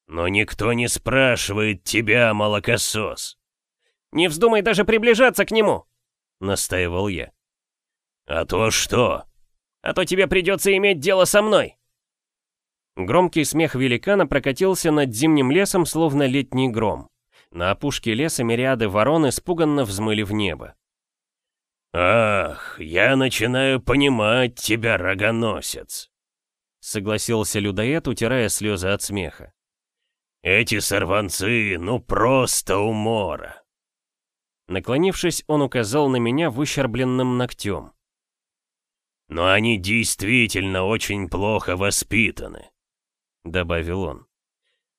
«Но никто не спрашивает тебя, молокосос!» «Не вздумай даже приближаться к нему!» — настаивал я. «А то что?» «А то тебе придется иметь дело со мной!» Громкий смех великана прокатился над зимним лесом, словно летний гром. На опушке леса мириады ворон испуганно взмыли в небо. «Ах, я начинаю понимать тебя, рогоносец!» Согласился людоед, утирая слезы от смеха. «Эти сорванцы, ну просто умора!» Наклонившись, он указал на меня выщербленным ногтем. Но они действительно очень плохо воспитаны», — добавил он.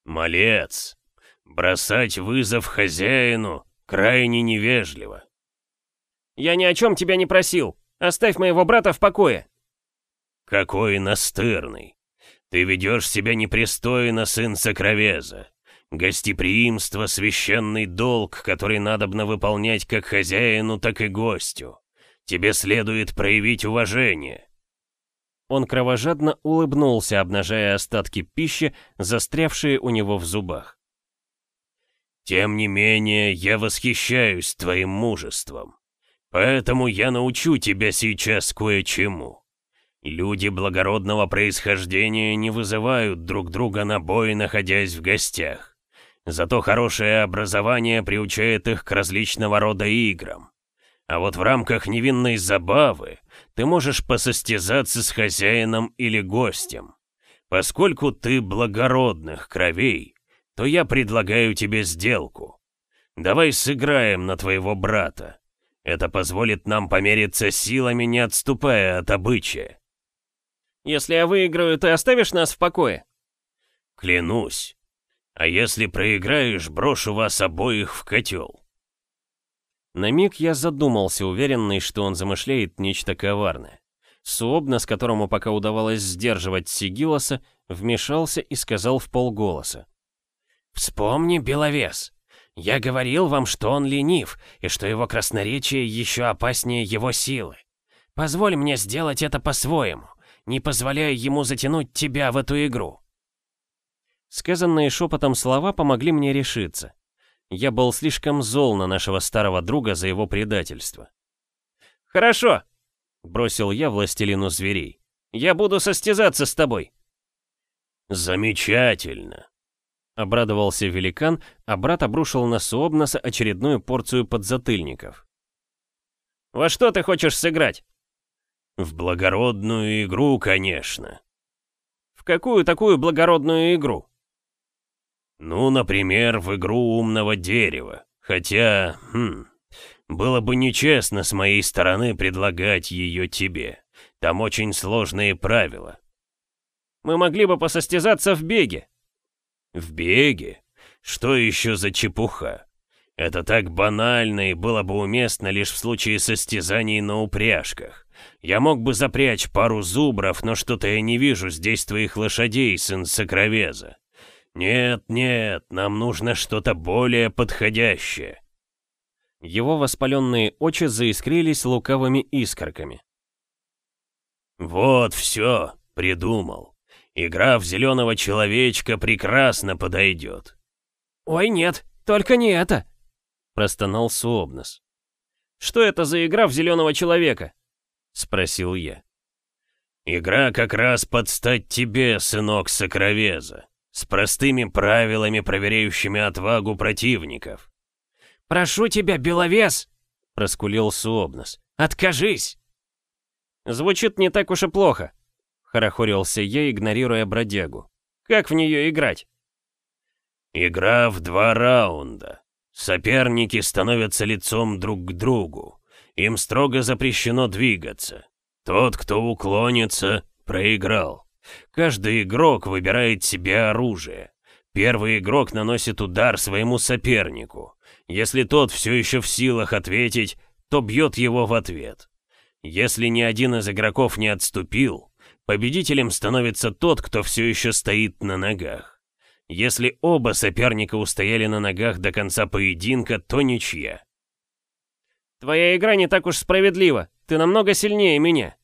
«Малец, бросать вызов хозяину крайне невежливо». «Я ни о чем тебя не просил. Оставь моего брата в покое». «Какой настырный! Ты ведешь себя непристойно, сын Сокровеза. Гостеприимство — священный долг, который надобно выполнять как хозяину, так и гостю. Тебе следует проявить уважение». Он кровожадно улыбнулся, обнажая остатки пищи, застрявшие у него в зубах. «Тем не менее, я восхищаюсь твоим мужеством. Поэтому я научу тебя сейчас кое-чему. Люди благородного происхождения не вызывают друг друга на бой, находясь в гостях. Зато хорошее образование приучает их к различного рода играм. А вот в рамках невинной забавы ты можешь посостязаться с хозяином или гостем. Поскольку ты благородных кровей, то я предлагаю тебе сделку. Давай сыграем на твоего брата. Это позволит нам помериться силами, не отступая от обычая. Если я выиграю, ты оставишь нас в покое? Клянусь. А если проиграешь, брошу вас обоих в котел. На миг я задумался, уверенный, что он замышляет нечто коварное. Суобна, с которому пока удавалось сдерживать Сигилоса, вмешался и сказал в полголоса. «Вспомни, Беловес, я говорил вам, что он ленив, и что его красноречие еще опаснее его силы. Позволь мне сделать это по-своему, не позволяя ему затянуть тебя в эту игру». Сказанные шепотом слова помогли мне решиться. Я был слишком зол на нашего старого друга за его предательство. «Хорошо!» — бросил я властелину зверей. «Я буду состязаться с тобой!» «Замечательно!» — обрадовался великан, а брат обрушил на Суобнаса очередную порцию подзатыльников. «Во что ты хочешь сыграть?» «В благородную игру, конечно». «В какую такую благородную игру?» Ну, например, в игру умного дерева. Хотя, хм, было бы нечестно с моей стороны предлагать ее тебе. Там очень сложные правила. Мы могли бы посостязаться в беге. В беге? Что еще за чепуха? Это так банально и было бы уместно лишь в случае состязаний на упряжках. Я мог бы запрячь пару зубров, но что-то я не вижу здесь твоих лошадей, сын Сокровеза. «Нет, нет, нам нужно что-то более подходящее». Его воспаленные очи заискрились лукавыми искорками. «Вот все, придумал. Игра в зеленого человечка прекрасно подойдет». «Ой, нет, только не это!» — простонал Суобнос. «Что это за игра в зеленого человека?» — спросил я. «Игра как раз под стать тебе, сынок Сокровеза. С простыми правилами, проверяющими отвагу противников. «Прошу тебя, Беловес!» — проскулил Суобнос. «Откажись!» «Звучит не так уж и плохо», — хорохорился я, игнорируя бродягу. «Как в нее играть?» «Игра в два раунда. Соперники становятся лицом друг к другу. Им строго запрещено двигаться. Тот, кто уклонится, проиграл. Каждый игрок выбирает себе оружие. Первый игрок наносит удар своему сопернику. Если тот все еще в силах ответить, то бьет его в ответ. Если ни один из игроков не отступил, победителем становится тот, кто все еще стоит на ногах. Если оба соперника устояли на ногах до конца поединка, то ничья. «Твоя игра не так уж справедлива. Ты намного сильнее меня»,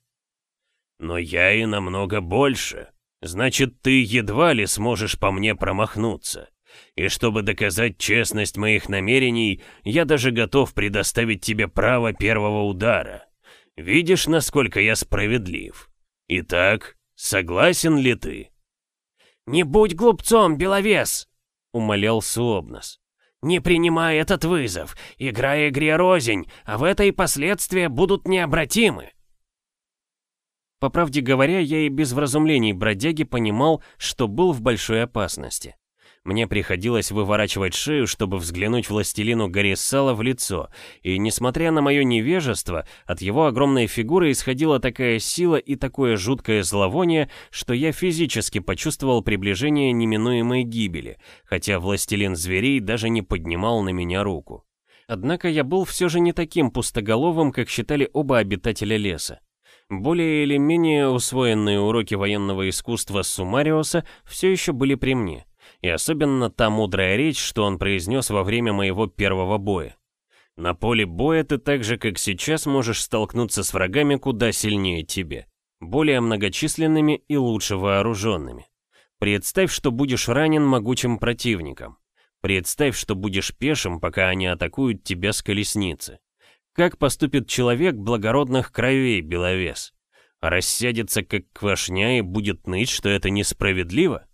но я и намного больше. Значит, ты едва ли сможешь по мне промахнуться. И чтобы доказать честность моих намерений, я даже готов предоставить тебе право первого удара. Видишь, насколько я справедлив? Итак, согласен ли ты?» «Не будь глупцом, Беловес!» — умолял Суобнос. «Не принимай этот вызов. Игра игре рознь, а в этой последствия будут необратимы». По правде говоря, я и без вразумлений бродяги понимал, что был в большой опасности. Мне приходилось выворачивать шею, чтобы взглянуть властелину Гарисала в лицо, и, несмотря на мое невежество, от его огромной фигуры исходила такая сила и такое жуткое зловоние, что я физически почувствовал приближение неминуемой гибели, хотя властелин зверей даже не поднимал на меня руку. Однако я был все же не таким пустоголовым, как считали оба обитателя леса. Более или менее усвоенные уроки военного искусства Сумариоса все еще были при мне и особенно та мудрая речь, что он произнес во время моего первого боя. На поле боя ты так же, как сейчас, можешь столкнуться с врагами куда сильнее тебе, более многочисленными и лучше вооруженными. Представь, что будешь ранен могучим противником. Представь, что будешь пешим, пока они атакуют тебя с колесницы. Как поступит человек благородных кровей, Беловес? Рассядется как квашня и будет ныть, что это несправедливо?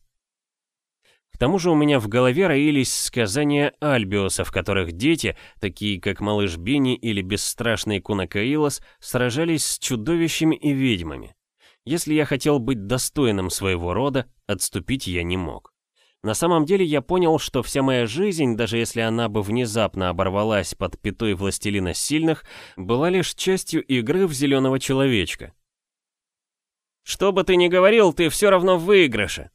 Тому же у меня в голове роились сказания Альбиоса, в которых дети, такие как малыш Бини или бесстрашный Кунакаилос, сражались с чудовищами и ведьмами. Если я хотел быть достойным своего рода, отступить я не мог. На самом деле я понял, что вся моя жизнь, даже если она бы внезапно оборвалась под пятой властелина сильных, была лишь частью игры в зеленого человечка. «Что бы ты ни говорил, ты все равно в выигрыше»,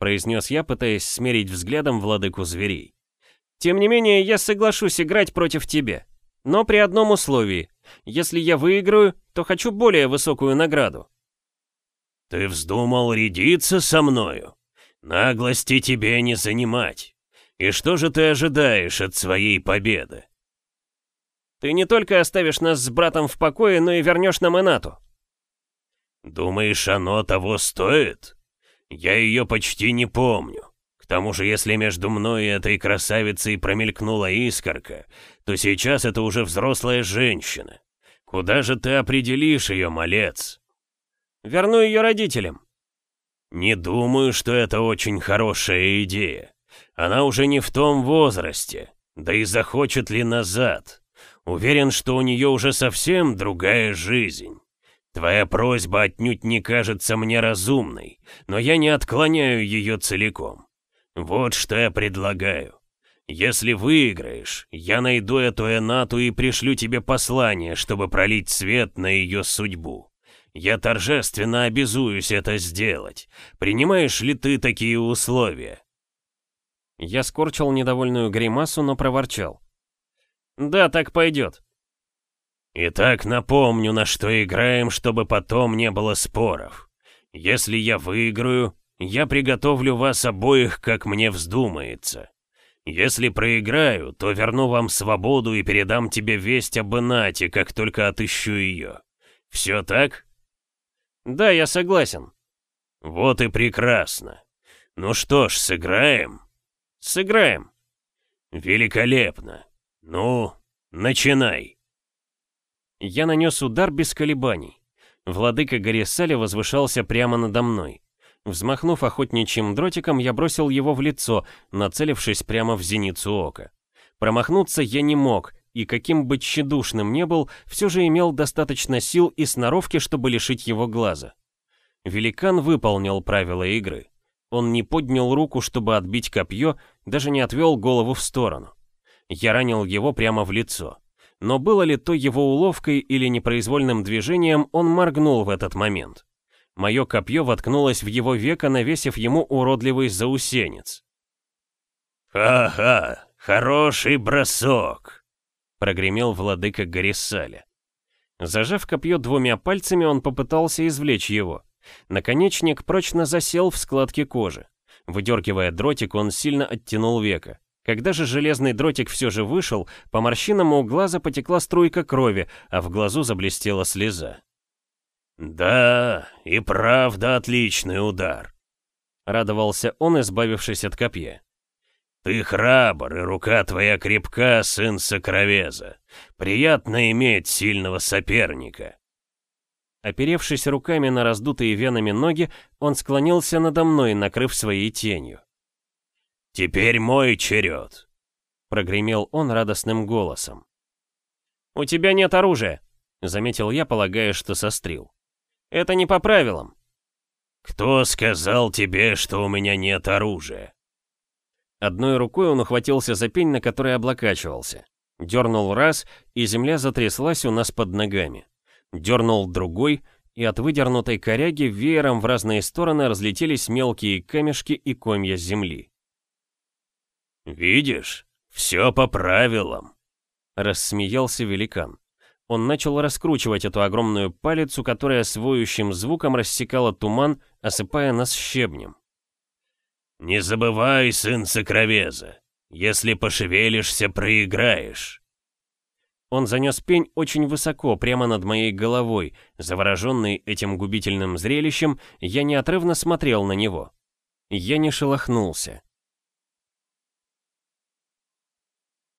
произнес я, пытаясь смерить взглядом владыку зверей. «Тем не менее, я соглашусь играть против тебя. Но при одном условии. Если я выиграю, то хочу более высокую награду». «Ты вздумал рядиться со мною? Наглости тебе не занимать. И что же ты ожидаешь от своей победы?» «Ты не только оставишь нас с братом в покое, но и вернешь нам Энату». «Думаешь, оно того стоит?» Я ее почти не помню. К тому же, если между мной и этой красавицей промелькнула искорка, то сейчас это уже взрослая женщина. Куда же ты определишь ее, малец? Верну ее родителям. Не думаю, что это очень хорошая идея. Она уже не в том возрасте. Да и захочет ли назад? Уверен, что у нее уже совсем другая жизнь. Твоя просьба отнюдь не кажется мне разумной, но я не отклоняю ее целиком. Вот что я предлагаю. Если выиграешь, я найду эту Энату и пришлю тебе послание, чтобы пролить свет на ее судьбу. Я торжественно обязуюсь это сделать. Принимаешь ли ты такие условия?» Я скорчил недовольную гримасу, но проворчал. «Да, так пойдет. Итак, напомню, на что играем, чтобы потом не было споров. Если я выиграю, я приготовлю вас обоих, как мне вздумается. Если проиграю, то верну вам свободу и передам тебе весть об Инате, как только отыщу ее. Все так? Да, я согласен. Вот и прекрасно. Ну что ж, сыграем? Сыграем. Великолепно. Ну, начинай. Я нанес удар без колебаний. Владыка Горисаля возвышался прямо надо мной. Взмахнув охотничьим дротиком, я бросил его в лицо, нацелившись прямо в зеницу ока. Промахнуться я не мог, и каким бы тщедушным не был, все же имел достаточно сил и сноровки, чтобы лишить его глаза. Великан выполнил правила игры. Он не поднял руку, чтобы отбить копье, даже не отвел голову в сторону. Я ранил его прямо в лицо. Но было ли то его уловкой или непроизвольным движением, он моргнул в этот момент. Мое копье воткнулось в его веко, навесив ему уродливый заусенец. «Ха-ха, хороший бросок!» — прогремел владыка Горисаля. Зажав копье двумя пальцами, он попытался извлечь его. Наконечник прочно засел в складке кожи. Выдергивая дротик, он сильно оттянул веко. Когда же железный дротик все же вышел, по морщинам у глаза потекла струйка крови, а в глазу заблестела слеза. «Да, и правда отличный удар», — радовался он, избавившись от копья. «Ты храбр, и рука твоя крепка, сын Сокровеза. Приятно иметь сильного соперника». Оперевшись руками на раздутые венами ноги, он склонился надо мной, накрыв своей тенью. «Теперь мой черед!» — прогремел он радостным голосом. «У тебя нет оружия», — заметил я, полагая, что сострил. «Это не по правилам». «Кто сказал тебе, что у меня нет оружия?» Одной рукой он ухватился за пень, на который облокачивался. Дернул раз, и земля затряслась у нас под ногами. Дернул другой, и от выдернутой коряги веером в разные стороны разлетелись мелкие камешки и комья земли. «Видишь, все по правилам», — рассмеялся великан. Он начал раскручивать эту огромную палицу, которая с воющим звуком рассекала туман, осыпая нас щебнем. «Не забывай, сын сокровеза, если пошевелишься, проиграешь». Он занес пень очень высоко, прямо над моей головой. Завороженный этим губительным зрелищем, я неотрывно смотрел на него. Я не шелохнулся.